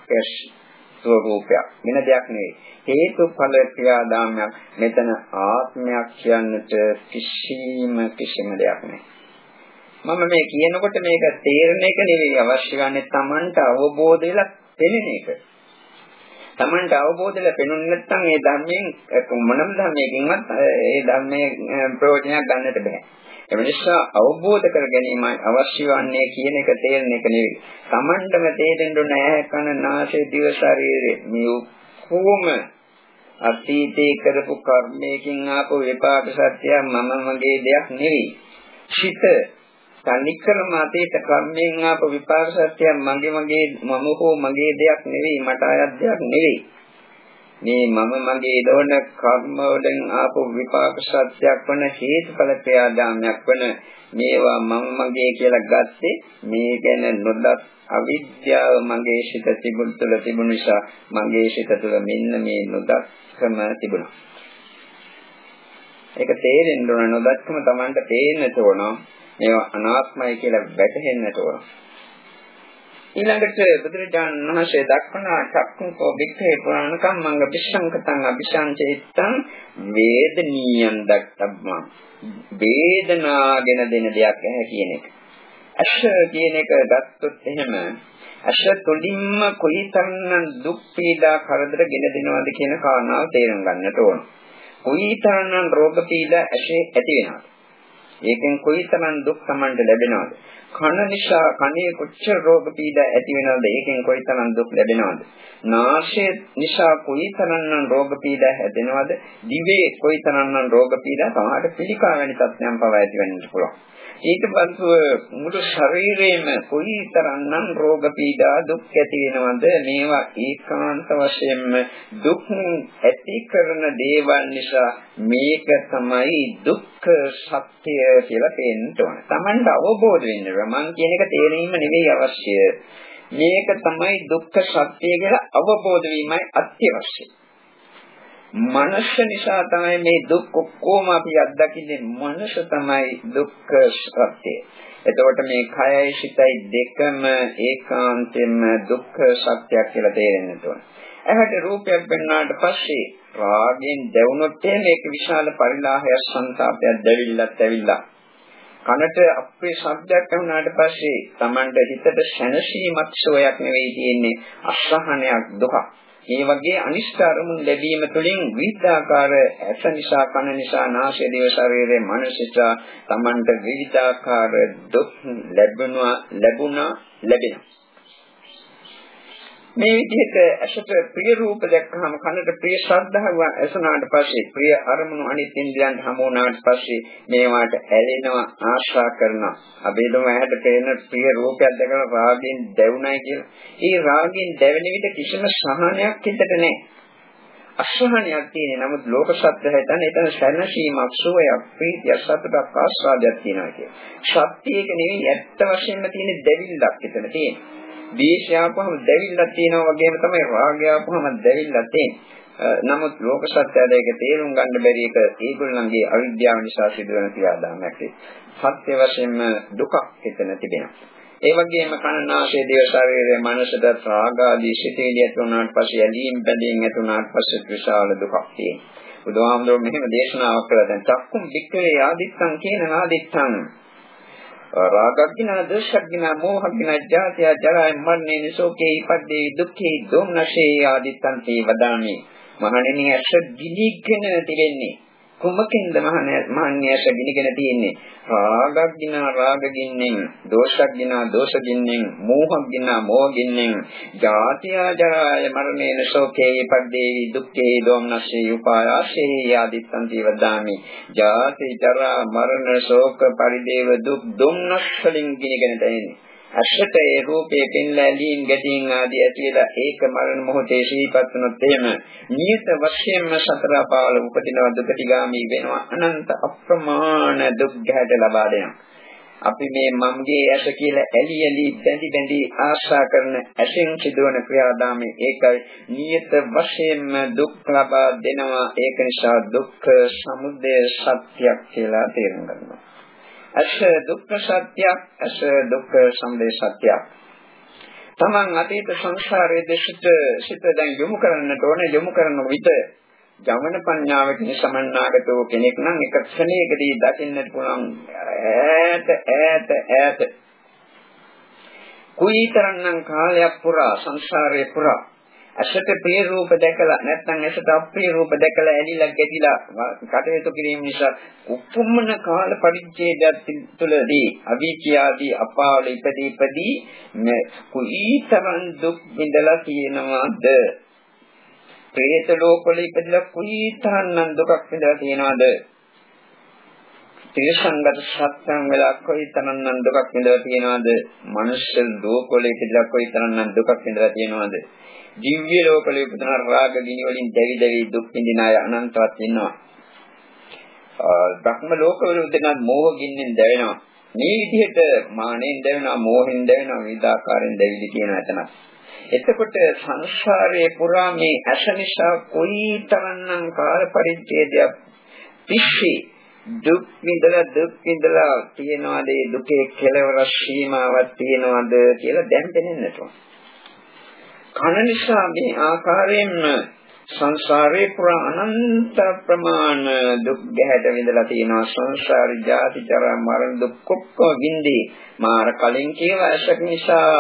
ස්වરૂපයක් වෙන දෙයක් නෙවෙයි. හේතුඵල ක්‍රියාදාමයක්. මෙතන ආත්මයක් කියන්නට කිසිම කිසිම දෙයක් නැහැ මම මේ කියනකොට මේක තේරෙන එක නෙවෙයි. අවශ්‍ය ගන්නේ Tamanට අවබෝධ වෙලා පෙනෙන එක. Tamanට අවබෝධ වෙලා පෙනුනේ නැත්නම් ඒ ධර්මයෙන් මොනම ධර්මයකින්වත් ඒ ධර්මයේ ප්‍රයෝජනයක් ගන්නට බෑ ඒ නිසා අවබෝධ කර ගැනීමයි අවශ්‍ය වන්නේ කියන එක තේරෙන එක නෙවෙයි. Tamandම තේරෙන්න නැහැ කන නාසය දිව ශරීරය මේ කොහොම අතීතේ කරපු කර්මයකින් ආපු විපාක සත්‍ය මම මගේ දෙයක් නෙවෙයි. චිත තනිකරම අතීත කර්මයෙන් ආපු විපාක සත්‍ය මගේ මගේ මම හෝ මගේ දෙයක් නෙවෙයි මට අයත් දෙයක් නෙවෙයි. මේ මම මගේ දෝන කර්ම වලින් ආපු විපාක සත්‍යයක් වන හේතුඵල ක්‍රියාදාමයක් වන මේවා මම මගේ කියලා ගත්තේ මේ ගැන නොදත් අවිද්‍යාව මගේ සිත තිබුණ තුළ තිබුණ නිසා මගේ සිත තුළ මෙන්න මේ නොදක්කම තිබුණා. ඒක තේරෙන්න ඕන නොදක්කම Tamanට තේරෙන්නට ඕන මේවා අනාත්මයි කියලා වැටහෙන්නට ඕන. ඊළඟට බුදුරජාණන් වහන්සේ දක්වන චක්කුකෝ වික්ඛේ පුරාණ කම්මංග පිස්සංකතං අபிසංචේත්තං වේදනීයං දක්තබ්බා වේදනාගෙන දෙන දෙයක් ඇහැ කියන එක. අශ කියන එක ගත්තොත් එහෙම අශ තුලින්ම කොයිතරම් දුක් පීඩා කරදර ගෙන දෙනවද කියන කාරණාව තේරුම් ගන්නට ඕන. කොයිතරම් රෝග පීඩා ඇසේ ඇති වෙනවද? ඒකෙන් කොයිතරම් දුක් Tamanට ලැබෙනවද? කන නිසා කනේ කොච්චර රෝග පීඩා ඇති වෙනවද? ඒකෙන් කොයිතරම් දුක් ලැබෙනවද? නාසය නිසා කොයිතරම්නම් රෝග පීඩා හැදෙනවද? දිවේ කොයිතරම්නම් රෝග පීඩා සමහරට පිළිකා වැනි තත්ත්වයන් පවා ඇති වෙන්නත් පුළුවන්. ඊට පස්ව මුළු ශරීරේම කොයිතරම්නම් රෝග පීඩා දුක් ඇති වෙනවද මේවා ඒකාන්ත වශයෙන්ම දුක් ඇති කරන දේවල් නිසා මේක තමයි දුක්ඛ සත්‍ය කියලා පේන්න ඕන. Tamanට අවබෝධ වෙන්න මං කියන එක තේරීම නෙවෙයි අවශ්‍ය. මේක තමයි දුක්ඛ සත්‍ය කියලා අවබෝධ වීමයි අත්‍යවශ්‍යයි. මනස නිසා තමයි මේ දුක් ඔක්කොම අපි අත්දකින්නේ මනස තමයි දුක්ඛ සත්‍යය. එතකොට මේ කයයි සිතයි දෙකම ඒකාන්තයෙන්ම දුක්ඛ සත්‍යයක් කියලා තේරෙන්න ඕන. එහෙට රූපයක් වෙනාට පස්සේ රාගයෙන් දැවුනොත් මේක විශාල පරිලාහයක් සංతాපයක් දැවිල්ලත් ඇවිල්ලා කනට අපේ ශබ්දයක් ඇහුණාට පස්සේ Tamanට හිතට ශනසීමක් සෝයක් නෙවෙයි තියෙන්නේ අසහනයක් දුකක්. මේ වගේ අනිෂ්ඨ අරමුණු ලැබීම තුළින් විවිධාකාර ඇස නිසා කන නිසා නාසය දිව ශරීරයේ මනසට Tamanට විවිධාකාර දුක් ලැබුණා ලැබුණා ලැබෙනවා මේ විදිහට ඇසට ප්‍රිය රූප දැක්කහම කනට ප්‍රිය ශබ්දාව ඇසුනාට පස්සේ ප්‍රිය අරමුණු අනිත් ඉන්ද්‍රියන් හමු වුණාට පස්සේ මේවාට ඇලෙනවා ආශා කරනවා අපේදම ඇහැට පේන ප්‍රිය රූපයක් දැකලා රාගයෙන් දැවුණයි කියලා. ඒ රාගයෙන් දැවෙන විට කිසිම සහනයක් හිතට නැහැ. අසහනයක් තියෙන නමුත් ලෝක සත්‍ය හිතන්නේ එතන සැනසීමක් සුවයක් ප්‍රීතියක් සතුටක් ආස්වාදයක් තියෙනවා කියන. සත්‍යයක නෙවෙයි ඇත්ත වශයෙන්ම තියෙන දෙවිල්ලක් එතන තියෙන්නේ. ද්වේෂය ආපුවම දැවිල්ලක් තියෙනවා වගේම තමයි රාගය ආපුවම දැවිල්ලක් තියෙන්නේ. නමුත් ලෝක සත්‍යය දෙක තේරුම් ගන්න බැරි එක ඒගොල්ලන්ගේ අවිද්‍යාව නිසා සිදුවන ක්‍රියාදාමයක්. සත්‍ය වශයෙන්ම දුකක් එතන තිබෙනවා. ඒ වගේම කනනාශය දේව ශරීරයේ මනසට රාග ආදී සිතේලිය ඇති වුණාට පස්සේ ඇලීම් බැඳීම් ඇති වුණාට පස්සේ විශාල දුකක් තියෙනවා. බුදුහාමුදුරුවෝ මෙහෙම දේශනාවක් කළා දැන් චක්කුම් වික්‍රේ ආදිත්තං කියන ආදිත්තං රාගග්ගිනා දෝෂග්ගිනා මෝහග්ගිනා ජාතිය ජරා මරණේ නිසෝකේ ඉපද්දේ දුක්ඛේ දෝමනසේ ආදිත්තන්ති වදාමි. මහණෙනි ඇස දිලිගෙන තිබෙන්නේ. කුමකින්ද මහණ්‍යස ගිනිගෙන තියෙන්නේ? රාගක් ගිනා රාගගින්නෙන් දෝෂක් ගිනා දෝෂගින්නෙන් මෝහක් ගිනා මෝහගින්නෙන් ජාතිය ජරාය මරණේන ශෝකේ පද්දේවි දුක්ඛේ දෝමනස්සේ උපායාසේ ආදිත්තන්ති වදාමි ජාති ජරා මරණ ශෝක පරිදේව දුක් දුම්නස් වලින් ගිනිගෙන දැනෙන්නේ ඇසට ඒ රූපයේ පෙන්ලැලීම් ගැටීම් ආදී ඇතිලා ඒක මරණ මොහොතේ ශීපත් වුණොත් එහෙම නියත වශයෙන්ම සතර පාවල උපදිනවා දුකටිගාමී වෙනවා. අනන්ත අප්‍රමාණ දුක් ගැට ලබා දෙනවා. අපි මේ මම්ගේ ඇස කියලා ඇලි ඇලි බැඳි බැඳි ආශා කරන ඇසෙන් සිදුවන ක්‍රියාදාමයේ ඒකයි නියත වශයෙන්ම දුක් ලබා දෙනවා. ඒක නිසා දුක්ඛ සමුදය සත්‍යයක් කියලා තේරුම් ගන්නවා. අස දුක්ඛ සත්‍යයක් අස දුක්ඛ සමුදය සත්‍යයක්. තමන් අතීත සංසාරයේ දෙසිට සිත දැන් යොමු කරන්නට ඕනේ යොමු කරන විට ජවන පඤ්ඤාවකින් සමන්නාගතෝ කෙනෙක් නම් එක ක්ෂණයකදී දකින්නට පුළුවන් ඈත ඈත ඈත. කුයිතරන්නම් කාලයක් පුරා සංසාරයේ පුරා ඇසට ප්‍රිය රූප දැකලා නැත්නම් ඇසට අප්‍රිය රූප දැකලා ඇලිලා ගැටිලා කටයුතු කිරීම නිසා උපුම්මන කාල පරිච්ඡේදයක් තුළදී අවීචියාදී අපාවල ඉපදී ඉපදී මේ කුීතරන් දුක් විඳලා තියෙනවද പ്രേත ලෝකවල ඉපදලා කුයි තරම්නම් දුකක් විඳලා තියෙනවද? තිරසංගත සත්‍යං වෙලා කොයි තරම්නම් දුකක් විඳලා තියෙනවද? මනුෂ්‍ය ලෝකවල ඉපදලා කොයි තරම්නම් දුකක් විඳලා තියෙනවද? දිව්‍ය ලෝකවල ඉපදන රාග ගිනි වලින් දැවි දැවි දුක් විඳින අය අනන්තවත් ඉන්නවා. ධර්ම ලෝකවල උදෙන මෝහ ගින්නෙන් දැවෙනවා. මේ විදිහට මානෙන් දැවෙනවා, මෝහෙන් දැවෙනවා, විවිධාකාරයෙන් දැවිලි කියන එතන. එතකොට සංසාරයේ පුරා මේ ඇස නිසා කොයි තරම්නම් කාල පරිච්ඡේදයක් තිස්සේ දුක් විඳලා දුක් විඳලා තියනවාද ඒ දුකේ කෙලවර සීමාවක් තියනවාද කියලා දැන් දැනෙන්නට ඕන. කන නිසා මේ ආකාරයෙන්ම සංසාරේ පුරා අනන්ත ප්‍රමාණ දුක් ගැහැට විඳලා තියෙනවා. සංසාරි ජාති ජරා මරණ දුක් ඔක්කොම විඳි. මාර කලින් කියලා ඇසක් නිසා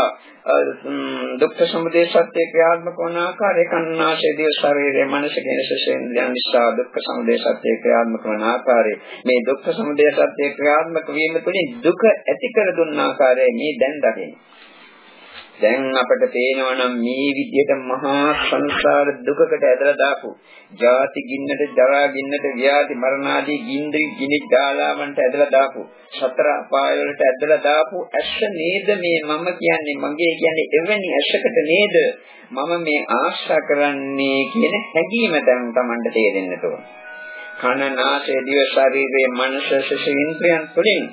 දුක්ඛ සමුදය සත්‍ය ක්‍රියාත්මක වන ආකාරය කන්නාශය දිය ශරීරයේ මනස කියන ශේන්ද්‍රයන් නිසා දුක්ඛ සමුදය සත්‍ය ක්‍රියාත්මක වන ආකාරය. මේ දුක්ඛ සමුදය සත්‍ය ක්‍රියාත්මක වීම තුළින් දුක ඇති කර දුන්න ආකාරය මේ දැන් දකින්නේ. දැන් අපට පේනවා නම් මේ විදිහට මහා සංසාර දුකකට ඇදලා දාපු. ජාති ගින්නට ජරා ගින්නට ව්‍යාධි මරණ ආදී ගින්දි ගිනි ජාලාවන්ට ඇදලා දාපු. සතර අපාය වලට ඇදලා දාපු. ඇස නේද මේ මම කියන්නේ මගේ කියන්නේ එවැනි ඇසකට නේද? මම මේ ආශා කරන්නේ කියන හැඟීම දැන් Tamanට තේරෙන්නට ඕන. කන නාසය දිව ශරීරයේ මනස ශරීරයන් තුළින්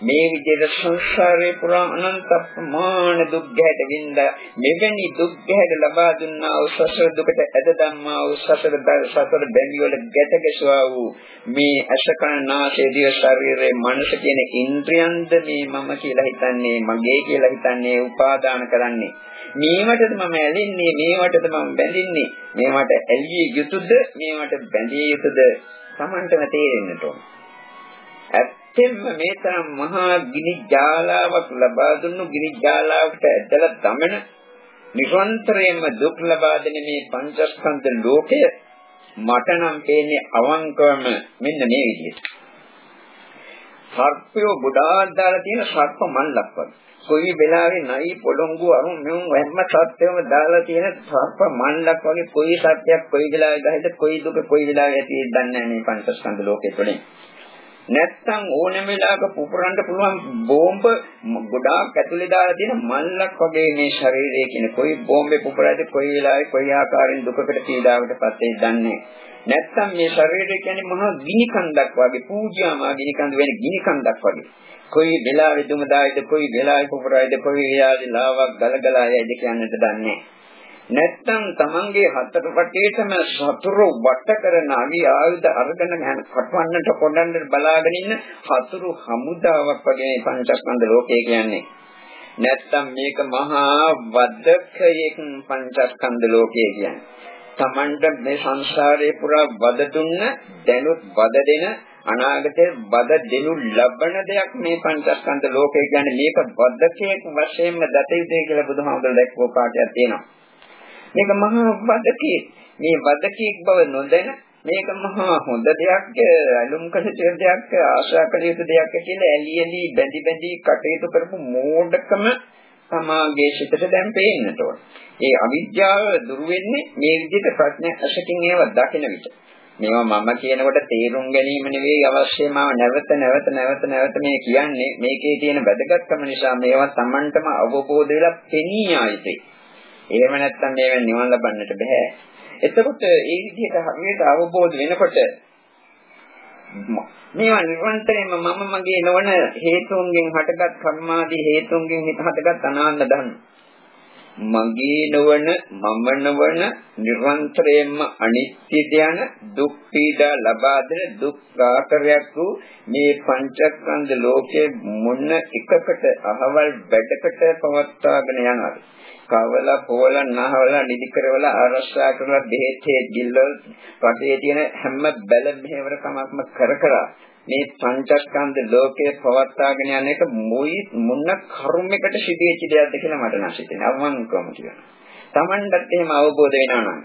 මේ විදිහට සංසාරේ පුරා අනන්ත ප්‍රමාණ දුක් ගැට විඳ මෙවැනි දුක් ගැට ලබා දුන්නා වූ සසර දුකට ඇද ධම්මා වූ සසර සසර බැඳි වල ගැට ගැසුවා වූ මේ අශකන නාසය දිය ශරීරයේ මනස කියන ඉන්ද්‍රියන්ද මේ මම කියලා හිතන්නේ මගේ කියලා හිතන්නේ උපාදාන කරන්නේ. මේවටද මම ඇලෙන්නේ මේවටද මම බැඳින්නේ. මේවට ඇලිය යුතුද මේවට බැඳිය යුතුද? Tamanටම තේරෙන්නට ඕන. ඇත්තෙන්ම මේ තරම් මහා ගිනි ජාලාවක් ලබා දුන්නු ගිනි ජාලාවකට ඇදලා දමන නිරන්තරයෙන්ම දුක් ලබා දෙන මේ පංචස්කන්ධ ලෝකය මට නම් පේන්නේ අවංකවම මෙන්න මේ විදිහට. සර්පයෝ ගොඩාක් දාලා තියෙන සර්ප මල්ලක් වගේ. කොයි වෙලාවෙ නයි පොළොංගු අරුන් මෙවුන් හැම සත්‍යයම දාලා තියෙන සර්ප මණ්ඩක් වගේ කොයි සත්‍යයක් කොයි වෙලාවෙ ගහයිද කොයි දුක කොයි වෙලාවෙ ඇති දන්නේ නැහැ මේ පංචස්කන්ධ ලෝකේ තුලින්. නැත්තම් ඕනම වෙලාවක පුපුරන්න පුළුවන් බෝම්බ ගොඩාක් ඇතුලේ දාලා තියෙන මල්ලක් වගේ මේ ශරීරය කියන කොයි බෝම්බේ පුපුරයිද කොයි වෙලාවෙ කොයි ආකාරයෙන් දුකකට පීඩාවකට පත් දන්නේ නැත්තම් මේ ශරීරය කියන්නේ මහා ගිනි කන්දක් වගේ පූජාමා ගිනි කන්ද වෙන ගිනි කන්දක් වගේ. කොයි වෙලාවෙ දුම දායිද කොයි වෙලාවෙ පුපුරයිද කොයි වෙලාවෙ ලාවක් ගලගලා යයිද කියන්නට දන්නේ නැහැ. නැත්තම් තමන්ගේ හතර පටේටම සතුරු වට කරන අවි ආයුධ අරගෙන යන කටවන්නට කොණ්ඩන්නට බලාගෙන ඉන්න හතුරු හමුදාවක් වගේ පංචස්කන්ධ ලෝකය කියන්නේ. නැත්තම් මේක මහා වදකයෙක් පංචස්කන්ධ ලෝකය කියන්නේ. තමන්ට මේ සංසාරේ පුරා වද දුන්න දැනුත් වද දෙන අනාගතයේ වද දෙනු ලබන දෙයක් මේ පංචස්කන්ධ ලෝකය කියන්නේ මේක වදකයක් වශයෙන්ම දත යුතුයි කියලා බුදුහාමුදුරුවෝ දැක්වෝ පාඩයක් තියෙනවා. මේක මහා වදකේ. මේ වදකෙක් බව නොදැන මේක මහා හොඳ දෙයක් අලුම් කළ දෙයක් ආශා කළ යුතු දෙයක් කියලා ඇලි ඇලි බැඳි බැඳි කටයුතු කරපු මෝඩකම සමාගයේ සිටට දැන් පේන්නට ඕන. ඒ අවිද්‍යාව දුරු වෙන්නේ මේ විදිහට ප්‍රඥා අශකින් ඒව දකින විට. මේවා මම කියනකොට තේරුම් ගැනීම නෙවෙයි අවශ්‍යම නැවත නැවත නැවත නැවත මේ කියන්නේ මේකේ තියෙන වැදගත්කම නිසා මේවා Tamanටම අවබෝධ වෙලා පෙනී ආයිතේ. එහෙම නැත්නම් මේවෙන් නිවන් ලබන්නට බෑ. එතකොට ඒ විදිහට හරියට අවබෝධ වෙනකොට මේවා නිරන්තරයෙන්ම මම මගේ නොවන හේතුන්ගෙන් හටගත් කර්මාදී හේතුන්ගෙන් හටගත් අනාන්න ධර්ම. මගේ නොවන මම නොවන නිරන්තරයෙන්ම අනිත්‍ය ධ්‍යාන දුක් පීඩා ලබා දෙන දුක් ආකාරයක් වූ මේ පංචස්කන්ධ ලෝකයේ මොන එකකට අහවල් වැඩකට පවත්වාගෙන යනවාද කවලා පොවලා නහවලා නිදි කරවලා ආරක්ෂා කරලා බෙහෙත් හේදිල්ල රටේ තියෙන හැම බැල මෙහෙවර කමක්ම කර කර මේ පංචස්කන්ධ ලෝකයේ පවත්වාගෙන යන එක මොයි මොන කර්මයකට සිදුවෙච්ච දෙයක්ද කියලා මට නම් හිතෙනවා අවංකවම කියනවා. Tamanටත් එහෙම අවබෝධ වෙනවා නම්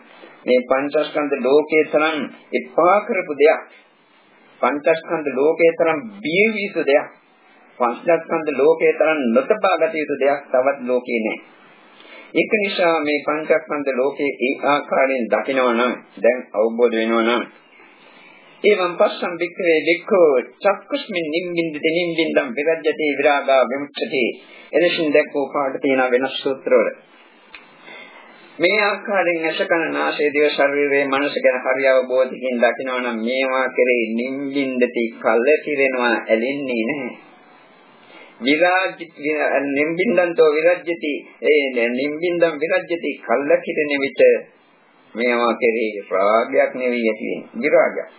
මේ පංචස්කන්ධ ලෝකයේ තරම් එපා කරපු දෙයක් පංචස්කන්ධ ලෝකයේ තරම් බිය වීසු දෙයක් පංචස්කන්ධ ලෝකයේ තරම් නොතබාගත යුතු දෙයක් තවත් ලෝකේ නැහැ. ඒක නිසා මේ පංචස්කන්ධ ලෝකයේ ඒ ආකාරයෙන් දකිනවා නම් දැන් අවබෝධ වෙනවා නම් එවං පස්සම් වික්‍රේ වික්ඛෝ චක්කුස්මින් නිම්බින්දති නිම්බින්දම් විරජ්‍යති විරාගා විමුක්ඛති එලෙසින් දැක්වූ පාඩ තියෙන වෙනස් සූත්‍රවල. මේ ආකාරයෙන් අශකන නාසය දිව ශරීරයේ මනස ගැන හරි අවබෝධකින් දකිනවා නම් මේවා කෙරෙහි නිම්බින්දති කල්ල කිරෙනවා ඇලෙන්නේ නැහැ. විරාජ්‍ය නිම්බින්දන්තෝ විරජ්‍යති. ඒ නිම්බින්දම් විරජ්‍යති. කල්ල කිරෙන විට මේවා කෙරෙහි රාගයක් නෙවෙයි ඇති වෙන්නේ. විරාගයක්.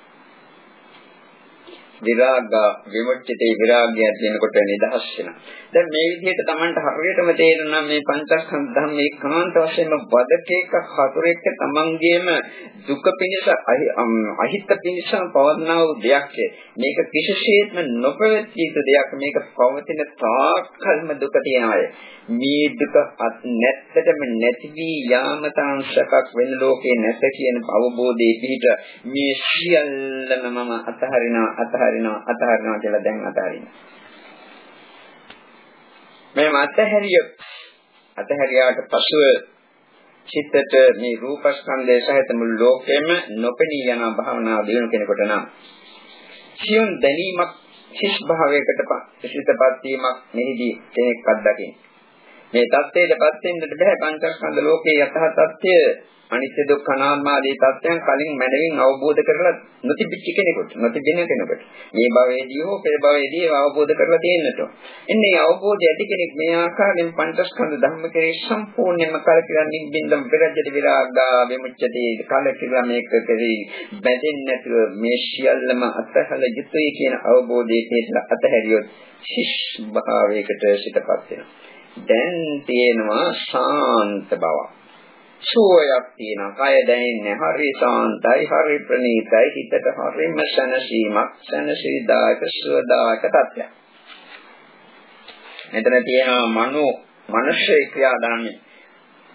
විරාගා විමුක්තිතේ විරාගය දෙනකොට නිදහස් වෙනවා. දැන් මේ විදිහට Tamanට හරියටම තේරෙනවා මේ පංචස්කන්ධ ධර්ම ඒකාන්ත වශයෙන්ම වදකේක හතරෙක Tamanගේම දුක පිණිස අහිත පිණිස පවර්ණා වූ දෙයක්. මේක කිසිසේත්ම නොපැවතිය යුතු දෙයක්. මේක පවතින තාක්කල්ම දුක තියනවා. මේ දුක නැත්තටම නැති වී යාමතාංශකක් වෙන ලෝකේ නැත කියන අවබෝධයේ පිහිට මේ සියල්ලම මම අතහරිනවා අතහරිනවා අතහරිනවා කියලා දැන් අතහරිනවා මේ අතහැරිය අතහැරියාට පසුව චිත්තට මේ රූපස්කන්ධය සහිත මුළු ලෝකෙම නොපෙනී යන භාවනාව දිනු කෙනෙකුට නම් සියුම් දැනීමක් හිස් භාවයකට පිසිතපත් වීමක් මෙහිදී කෙනෙක් අත්දකින්නේ. මේ தත්ත්වයටපත් වෙන්නට බෑ පංචස්කන්ධ ලෝකයේ යථා තත්ත්වය අනිත්‍ය දුක්ඛ අනාත්ම ආදී තත්ත්වයන් කලින් මනමින් අවබෝධ කරලා නොතිබිච්ච කෙනෙකුට නොතිබෙන කෙනෙකුට මේ භවයේදී හෝ පෙර භවයේදී අවබෝධ කරලා තියෙන්නට. එන්නේ අවබෝධය ඇති කෙනෙක් මේ ආකාරයෙන් පංචස්කන්ධ ධර්ම කෙරේ සම්පූර්ණයෙන්ම කලකිරන්නේ බින්දම් පෙරජ්‍යද විරාගා විමුච්ඡති කලකිරලා මේක කෙරේ බැඳෙන්නේ නැතුව මේ සියල්ලම අතහල යුතුයි කියන අවබෝධයේ තේසල අතහැරියොත් ශිෂ් භාවයකට සිටපත් වෙනවා. දැන් තියෙනවා ශාන්ත බවක්. සුවයක් තියෙනවා. කය දැනෙන්නේ හරි සාන්තයි, හරි ප්‍රණීතයි, හිතට හරිම සැනසීමක්, සැනසීදායක සුවදායක තත්ත්වයක්. මෙතන තියෙනවා මනෝ මනුෂ්‍ය ක්‍රියාදාමය.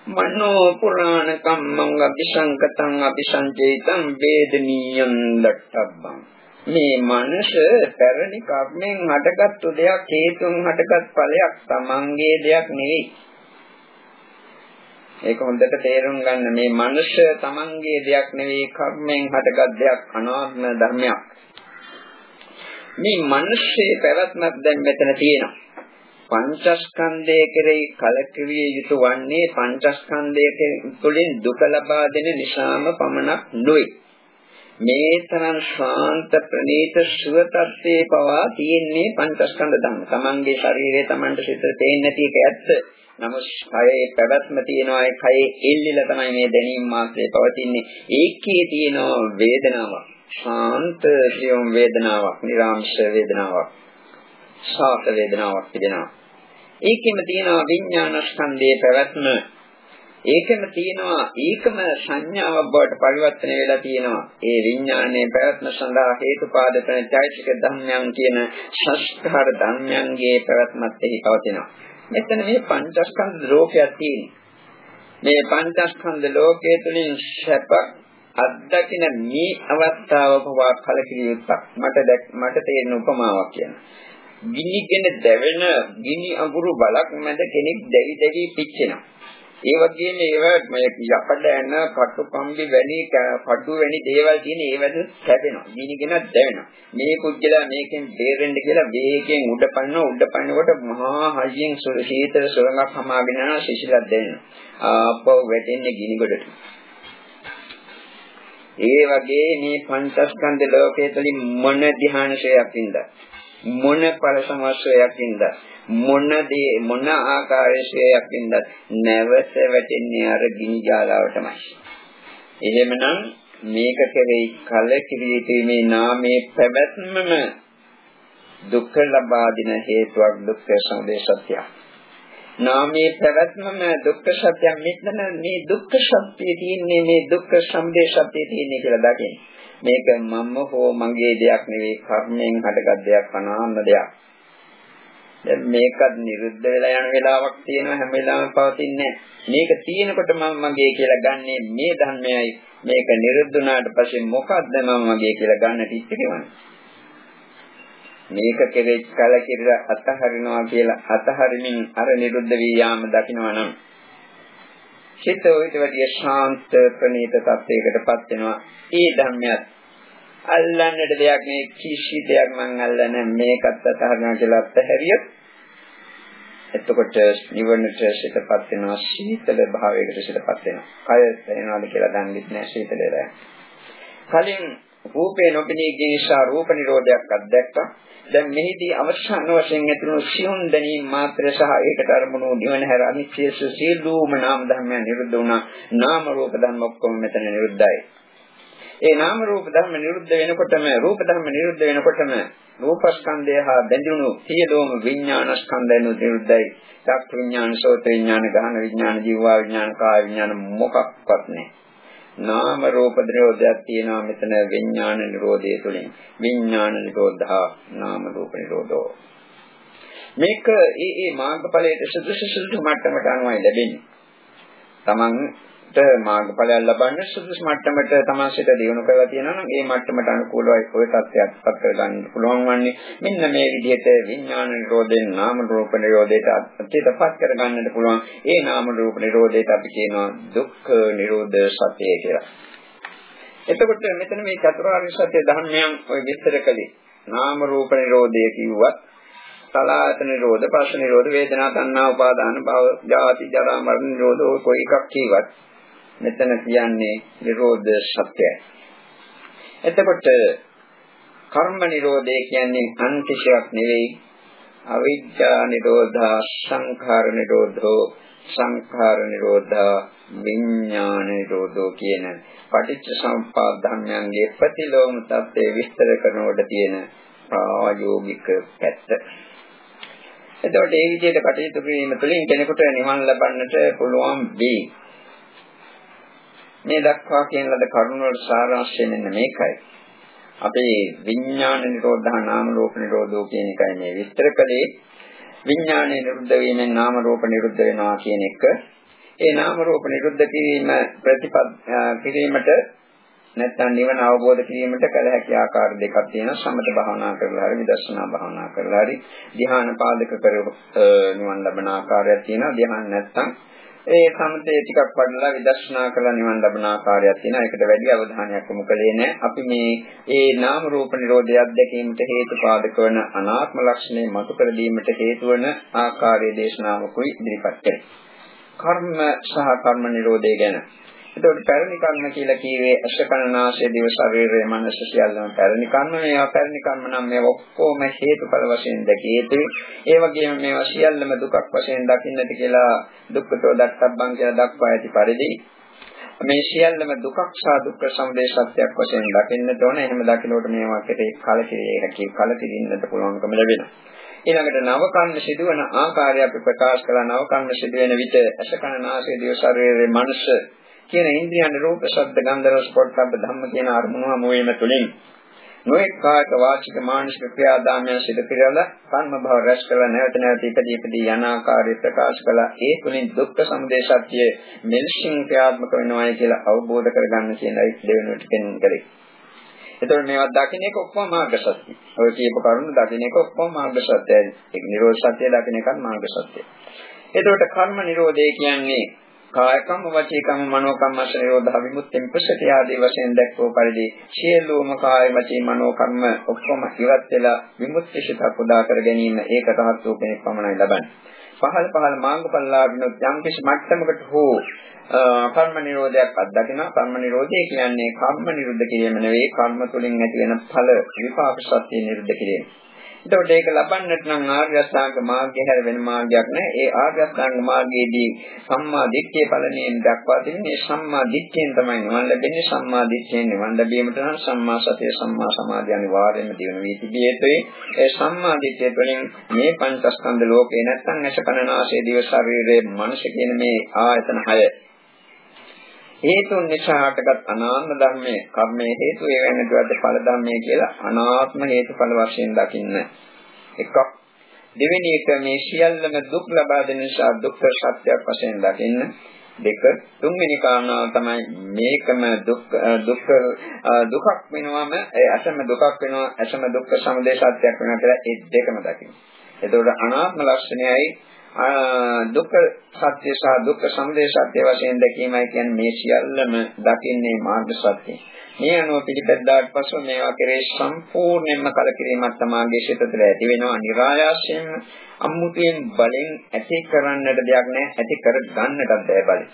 මනෝ පුරාණ කම්මං අபிසංකතං අபிසංජේතං වේදනීයං ලට්ඨබ්බං මේ මනස පැරණි කර්මෙන් හටගත්තු දෙයක් හේතුන් හටගත් ඵලයක් තමන්ගේ දෙයක් නෙවෙයි. ඒක හොඳට තේරුම් ගන්න මේ මනස තමන්ගේ දෙයක් නෙවෙයි කර්මෙන් හටගත් දෙයක් අනාත්ම ධර්මයක්. මේ මනසේ පැවැත්මක් දැන් මෙතන තියෙනවා. පංචස්කන්ධය කෙරෙහි කලකිරිය යුතු වන්නේ පංචස්කන්ධය තුළින් දුක ලබා දෙන නිසාම පමණක් නොවේ. මේ තරම් ශාන්ත ප්‍රණීත සුව තත්ත්වේ පවා තියෙන්නේ පංචස්කන්ධ ධර්ම. Tamange ශරීරය Tamanට සිතට පේන්නේ නැති එක ඇත්ත. නමුත් කයේ පැවැත්ම තියෙනවා ඒ කයේ එල්ලිලා තමයි මේ දැනීම මාත්‍රේ පවතින්නේ. ඒකේ තියෙන වේදනාවක්. ශාන්ත සියුම් වේදනාවක්, නිරාංශ වේදනාවක්. ශාත වේදනාවක් තිබෙනවා. ඒකෙම තියෙනවා විඥානස්කන්ධයේ පැවැත්ම ඒකම තියෙනවා ඒකම සංඥාවක් බවට පරිවර්තනය වෙලා තියෙනවා. ඒ විඥානයේ පැවැත්ම සඳහා හේතුපාදක චෛතසික ධර්මයන් කියන සංස්කාර ධර්මයන්ගේ පැවැත්මත් එහි පවතිනවා. මෙතන මේ පංචස්කන්ධ ලෝකයක් තියෙනවා. මේ පංචස්කන්ධ ලෝකයේ තුලින් සැප අත්දකින මේ අවස්ථාව පවා කලකිරියුත්තක් මට මට තේරෙන උපමාවක් කියනවා. ගිනිගෙන දැවෙන ගිනි අඟුරු බලක් මැද කෙනෙක් දැවි දැවි පිච්චෙනවා. ඒ වගේම ඒව මේ යකඩ ඇන කටු කම්බි වැනි කඩු වැනි දේවල් තියෙන ඒවද කැපෙනවා. මිනිගෙනක් දැවෙනවා. මේ කුජලා මේකෙන් බේරෙන්න කියලා වේගයෙන් උඩ පන්න උඩ පන්නකොට මහා හයියෙන් සීතල සුරංගක් හමාගෙන යන ශිශිලක් දැනෙනවා. ආපහු වැටෙන්නේ ගිනි ගොඩට. ඒ වගේ මේ පංචස්කන්ධ ලෝකයේ තුලින් මොන ධ්‍යානශයක් වින්දා මොන ඵල සමස්වයක් වින්දා මොන දේ මොන ආකාරයේයක් වින්දත් නැවත වැටෙන්නේ අර ගිනි ජාලාවටමයි. එහෙමනම් මේක කෙරෙහි කල කිරීමේ නාමයේ පැවැත්මම දුක්ඛ ලබා දින හේතුවක් දුක්ඛ සමුදය සත්‍යය. නාමයේ පැවැත්මම දුක්ඛ සත්‍යය මෙතන මේ දුක්ඛ සත්‍යය තියෙන්නේ මේ දුක්ඛ සමුදය සත්‍යය තියෙන්නේ කියලා දකින්න. මේක මම හෝ මගේ දෙයක් නෙවෙයි කර්මයෙන් හටගත් දෙයක් අනාත්ම දෙයක්. දැන් මේකත් නිරුද්ධ වෙලා යන වෙලාවක් තියෙනවා හැම වෙලාවෙම පවතින්නේ මේක තියෙනකොට මම මගේ කියලා ගන්නෙ මේ ධර්මයයි. මේක නිරුද්ධ වුණාට පස්සේ මොකක්ද මම මගේ කියලා ගන්නට ඉස්සෙවන්නේ මේක කෙරෙහි කලකිරලා අතහරිනවා කියලා අතහරිමින් අර නිරුද්ධ වී යාම දකිනවා නම් සිත ඊට වැඩිය ශාන්ත ප්‍රණීත තත්යකටපත් වෙනවා. ඒ ධර්මයක් අල්ලන්නට දෙයක් මේ කිසි දෙයක් මං අල්ලන මේකත් අතහරිනවා කියලා අත්හැරියොත් එතකොට නිවනට සිතපත් වෙනවා සීතල භාවයකට සිතපත් වෙනවා. කය දැනෙනවද කියලා දන්නේ නැහැ සීතලේ කලින් රූපේ නොපෙනී ගිය නිසා රූප නිරෝධයක් අත්දැක්කා. දැන් මෙහිදී අවසාන වශයෙන් ඇතිවුණු සියුම් දැනීම මාත්‍ර සහ ඒකට අරමුණු නිවන හැර අනිත්‍යස සීලූම නාම ධර්මයන් නිරුද්ධ වුණා. නාම රූප ධර්ම ඔක්කොම මෙතන නිරුද්ධයි. ඒ නාම රූප ධර්ම නිරුද්ධ වෙනකොටම රූප ධර්ම නිරුද්ධ වෙනකොටම රූපස්කන්ධය හා බැඳුණු සියලුම විඥානස්කන්ධයන් නිරුද්ධයි. චක්ක විඥාන, සෝත විඥාන, ගහන විඥාන, ජීවා විඥාන, කාය විඥාන මොකක්වත් නැහැ. නාම රූප නිරෝධයක් තියෙනවා මෙතන විඥාන නිරෝධය තුළින්. විඥාන නිරෝධා නාම රූප නිරෝධෝ. මේක ඒ ඒ මාර්ගඵලයේ සුදුසු සුදුසු මට්ටමට අනුවයි ලැබෙන්නේ. Taman මාර්ගඵලයක් ලබන්න සුදුසු මට්ටමට තමන්සිට දියුණු කරලා තියෙනවා නම් ඒ මට්ටමට අනුකූලවයි ওই තත්ත්වයක් පත් කරගන්න පුළුවන් වන්නේ. මෙන්න මේ විදිහට විඥාන නිරෝධයෙන් නාම රූප නිරෝධයට අත්‍යතපත් කරගන්නට පුළුවන්. ඒ නාම රූප නිරෝධයට අපි කියනවා දුක්ඛ නිරෝධ සත්‍යය කියලා. එතකොට මෙතන මේ චතුරාර්ය සත්‍ය ධර්මයන් ඔය විස්තර කළේ. නාම රූප නිරෝධය කිව්වත් සලායත නිරෝධ, පස්ස නිරෝධ, වේදනා, තණ්හා, උපාදාන, භව, ජාති, ජරා, මරණ නිරෝධ ඔය කොයි එකක් කියවත් මෙතන කියන්නේ නිරෝධ සත්‍යයි. එතකොට කර්ම නිරෝධය කියන්නේ අන්තිශයක් නෙවෙයි අවිද්‍යා නිරෝධා සංඛාර නිරෝධෝ සංඛාර නිරෝධා විඥාන නිරෝධෝ කියන පටිච්ච සමුප්පාද ධර්මයන්ගේ ප්‍රතිලෝම தත්ත්වය විස්තර කරනකොට තියෙන ප්‍රායෝගික පැත්ත. එතකොට මේ විදිහට කටයුතු කිරීම තුළින් කෙනෙකුට නිවන් ලබන්නට පුළුවන් වෙයි. මේ දක්වා කියන ලද කරුණ වල සාරාංශය මෙන්න මේකයි. අපේ විඥාන නිරෝධා නාම රූප නිරෝධෝ කියන එකයි මේ විස්තර කළේ. විඥානය නිරුද්ධ වීමෙන් නාම රූප නිරුද්ධ වෙනවා කියන එක. ඒ නාම රූප නිරුද්ධ කිරීම ප්‍රතිපද කිරීමට නැත්නම් නිවන අවබෝධ කිරීමට කල හැකි ආකාර දෙකක් තියෙනවා සමත භාවනා කරලා හරි විදර්ශනා භාවනා කරලා හරි ධ්‍යාන පාදක කර නිවන් ලබන ආකාරයක් තියෙනවා ධ්‍යාන නැත්නම් ඒ සමතේ ටිකක් වඩලා විදර්ශනා කරලා නිවන් ලබන ආකාරයක් තියෙනවා. ඒකට වැඩි අවධානයක් යොමු කළේ නැහැ. අපි මේ ඒ නාම රූප නිරෝධය අධ්‍යක්ීමට හේතු පාදක වන අනාත්ම ලක්ෂණය මතු කර දීමට හේතු වන ආකාරයේ දේශනාවකුයි ඉදිරිපත් කළේ. කර්ම සහ කර්ම නිරෝධය ගැන එතකොට පැරණි කර්ම කියලා කියවේ අශකරණාශය දිව ශරීරයේ මනස සියල්ලම පැරණි කර්ම මේවා පැරණි කර්ම නම් මේවා ඔක්කොම හේතුඵල වශයෙන් දැකිය යුතුයි. ඒ වගේම මේවා සියල්ලම දුකක් වශයෙන් දකින්නට කියලා දුක්ඛතෝ දක්ඛබ්බං කියලා දක්වා ඇති පරිදි මේ සියල්ලම දුකක් සහ දුක්ඛ සමුදය සත්‍යයක් වශයෙන් දකින්නට ඕන. එහෙම දකිනකොට මේවා කෙරේ කලකිරිය හැකි කලකිරින්නට පුළුවන්කම ලැබෙනවා. ඊළඟට නව කන්න සිදුවන ආකාරය අපි ප්‍රකාශ කළා නව කන්න සිදුවෙන විට අශකන නාසය දිව ශරීරයේ මනස කියන ඉන්ද්‍රියන් රූප ශබ්ද ගන්ධ රස පොට්ටබ්බ ධම්ම කියන අරමුණු හමු වීම තුළින් නොඑක කායික වාචික මානසික ක්‍රියාදාමයන් සිදු කරලා කර්ම භව රැස් කරලා නැවත නැවත ඉපදී ඉපදී යන ආකාරය ප්‍රකාශ කළා ඒ තුළින් දුක්ඛ සමුදය සත්‍ය මෙලෙසින් ක්‍රියාත්මක වෙනවායි කියලා අවබෝධ කරගන්න කියනයි දෙවෙනුවට පෙන්වන්න කරේ. එතකොට මේවා දකින්න එක ඔක්කොම මාර්ග සත්‍ය. ඔය කියපු කරුණු දකින්න එක ඔක්කොම මාර්ග සත්‍යයි. ඒක නිරෝධ සත්‍ය දකින්න එකත් මාර්ග සත්‍යයි. එතකොට කර්ම නිරෝධය කියන්නේ කායකම්ම වචීකම්ම මනෝකම්මස්ස නිරෝධා විමුක්තිය ප්‍රසති ආදී වශයෙන් දැක්වූ පරිදි සියලුම කාය වචී මනෝකම්ම ඔක්කොම ඉවත් වෙලා විමුක්ති සිතක් උදා කර ගැනීම ඒක රහත් වූ කෙනෙක් පමණයි ලබන්නේ. පහළ පහළ මාර්ගඵලලාභිනොත් යම් කිසි මට්ටමකට හෝ කර්ම නිරෝධයක් අත්දකිනවා කර්ම නිරෝධය කියන්නේ කර්ම නිරුද්ධ කිරීම නෙවෙයි කර්ම තුලින් ඇති වෙන ඵල විපාක සත්‍ය නිරුද්ධ කිරීම. එතකොට ඒක ලබන්නට නම් ආර්ය අෂ්ටාංග මාර්ගය හැර වෙන මාර්ගයක් නැහැ. ඒ ආර්ය අෂ්ටාංග මාර්ගයේදී සම්මා දිට්ඨිය ඵලණයෙන් දක්වා තිබෙන්නේ සම්මා දිට්ඨියෙන් තමයි නිවන් ලැබෙන්නේ. සම්මා දිට්ඨියෙන් නිවන් ලැබීමට නම් සම්මා සතිය සම්මා සමාධිය අනිවාර්යයෙන්ම දිනු වී තිබිය යුතුයි. ඒ සම්මා දිට්ඨිය තුළින් මේ පංචස්කන්ධ ලෝකේ නැත්නම් අශකනාශේ දිව ශරීරයේ මනස කියන මේ ආයතන හය හේතුන් නිසා හටගත් අනාත්ම ධර්මයේ කර්මයේ හේතු ඒ වෙනකොට ඵල ධර්මයේ කියලා අනාත්ම හේතුඵල වශයෙන් දකින්න එකක් දෙවෙනි එක මේ සියල්ලම දුක් ලබා දෙන නිසා දුක්ඛ සත්‍යයක් වශයෙන් දකින්න දෙක තුන්වෙනි කාරණාව තමයි මේකම දුක් දුක් දුකක් වෙනවම ඒ අසම දුකක් වෙනවා අසම දුක්ඛ සමුදය සත්‍යයක් වෙනවා කියලා ඒ දෙකම දකින්න. එතකොට අනාත්ම ලක්ෂණයයි දුක්ඛ සත්‍ය සහ දුක්ඛ සමුදය සත්‍ය වශයෙන් දැකීමයි කියන්නේ මේ සියල්ලම දකින්නේ මාර්ග සත්‍යය. මේ අනුව පිළිපැද්දාට පසු මේවා කෙරේ සම්පූර්ණයෙන්ම කලකිරීමක් තමාගේ සිත තුළ ඇති වෙනවා නිරායාසයෙන්ම අමුතුවෙන් බලෙන් ඇති කරන්නට දෙයක් නැහැ ඇති කර ගන්නටත් බැහැ බලෙන්.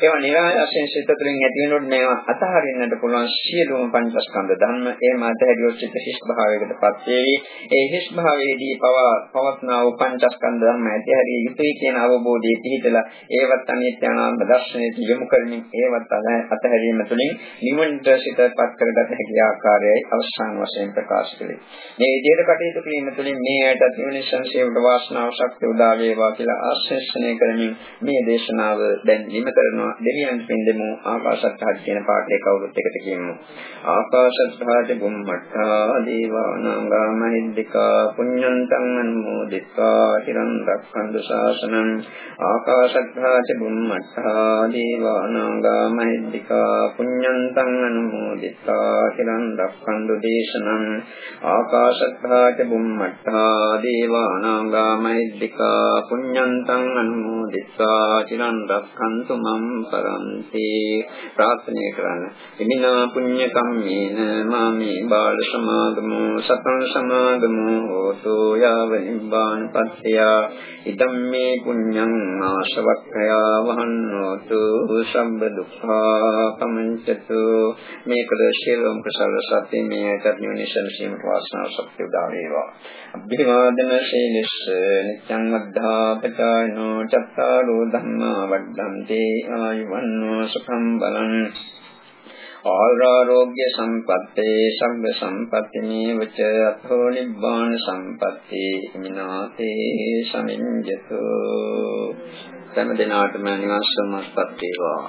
ඒවා නිරායයෙන් සිත තුළින් ඇති වෙනකොට මේවා අතහරින්නට පුළුවන් සියලුම පංචස්කන්ධ ධර්ම ඒ මාතහැරියොත් සිත හිස් භාවයකටපත් වේවි. ඒ හිස් භාවයේදී පවා පවත්නා වූ පංචස්කන්ධ ධර්ම ඇතහැරිය යුතුයි කියන අවබෝධයේ පිහිටලා ඒවත් අනිත්‍ය අනාත්ම දර්ශනයට යොමු කරමින් ඒවත් අතහැරීම තුළින් නිවනට සිතපත් කරගත හැකි ආකාරයයි අවසාන වශයෙන් ප්‍රකාශ කළේ. මේ විදිහට කටයුතු කිරීම තුළින් මේ ඇයට නිවන සංසේවට වාසනාව ශක්තිය උදා වේවා කියලා ආශිර්වාදනය කරමින් මේ දේශනාව දැන් නිම කරනවා දෙවියන් පින්දෙමු ආකාශත්හා කියන පාඩේ කවුරුත් එකට කියමු. ආකාශත්හාට බුම්මට්ටා දේවානාගා මහිද්దికා පුඤ්ඤන්තං අනුමෝදිත්වා චිරන් රක්ඛන්තු ශාසනං. ආකාශත්හාට බුම්මට්ටා දේවානාගා මහිද්దికා පුඤ්ඤන්තං අනුමෝදිත්වා චිරන් රක්ඛන්තු දේශනං. ආකාශත්හාට බුම්මට්ටා දේවානාගා මහිද්దికා පුඤ්ඤන්තං අනුමෝදිත්වා චිරන් රක්ඛන්තු මම් පරන්ති ප්‍රාර්ථනා කරන්න. ඉමිනා පුඤ්ඤ කම්මේන මාමේ බාල සමාගමෝ සතං සමාගමෝ හෝතු යාව නිබ්බාන පත්‍ය ඉදම් මේ පුඤ්ඤං ආශවක්ඛයා වහන්නෝතු සම්බ දුක්ඛා පමංචතු මේ කළ ශීලම් කුසල සත්‍ය මේ කර්ණියනිසන් සීම වාසනා සත්‍ය උදා වේවා අභිවාදන ශීලස්ස නිච්ඡං වද්ධාපචායනෝ චත්තාරෝ ධම්මා වඩ්ඩන්තේ ආයුවන්නෝ සුඛං බලං ආරෝග්‍ය සම්පත්තේ සම්බ සම්පatti නේවච අතෝ නිබ්බාන සම්පatti මිනාතේ සමිඤ්ජතෝ. සෑම දිනාටම නිවන් සම්පත් වේවා.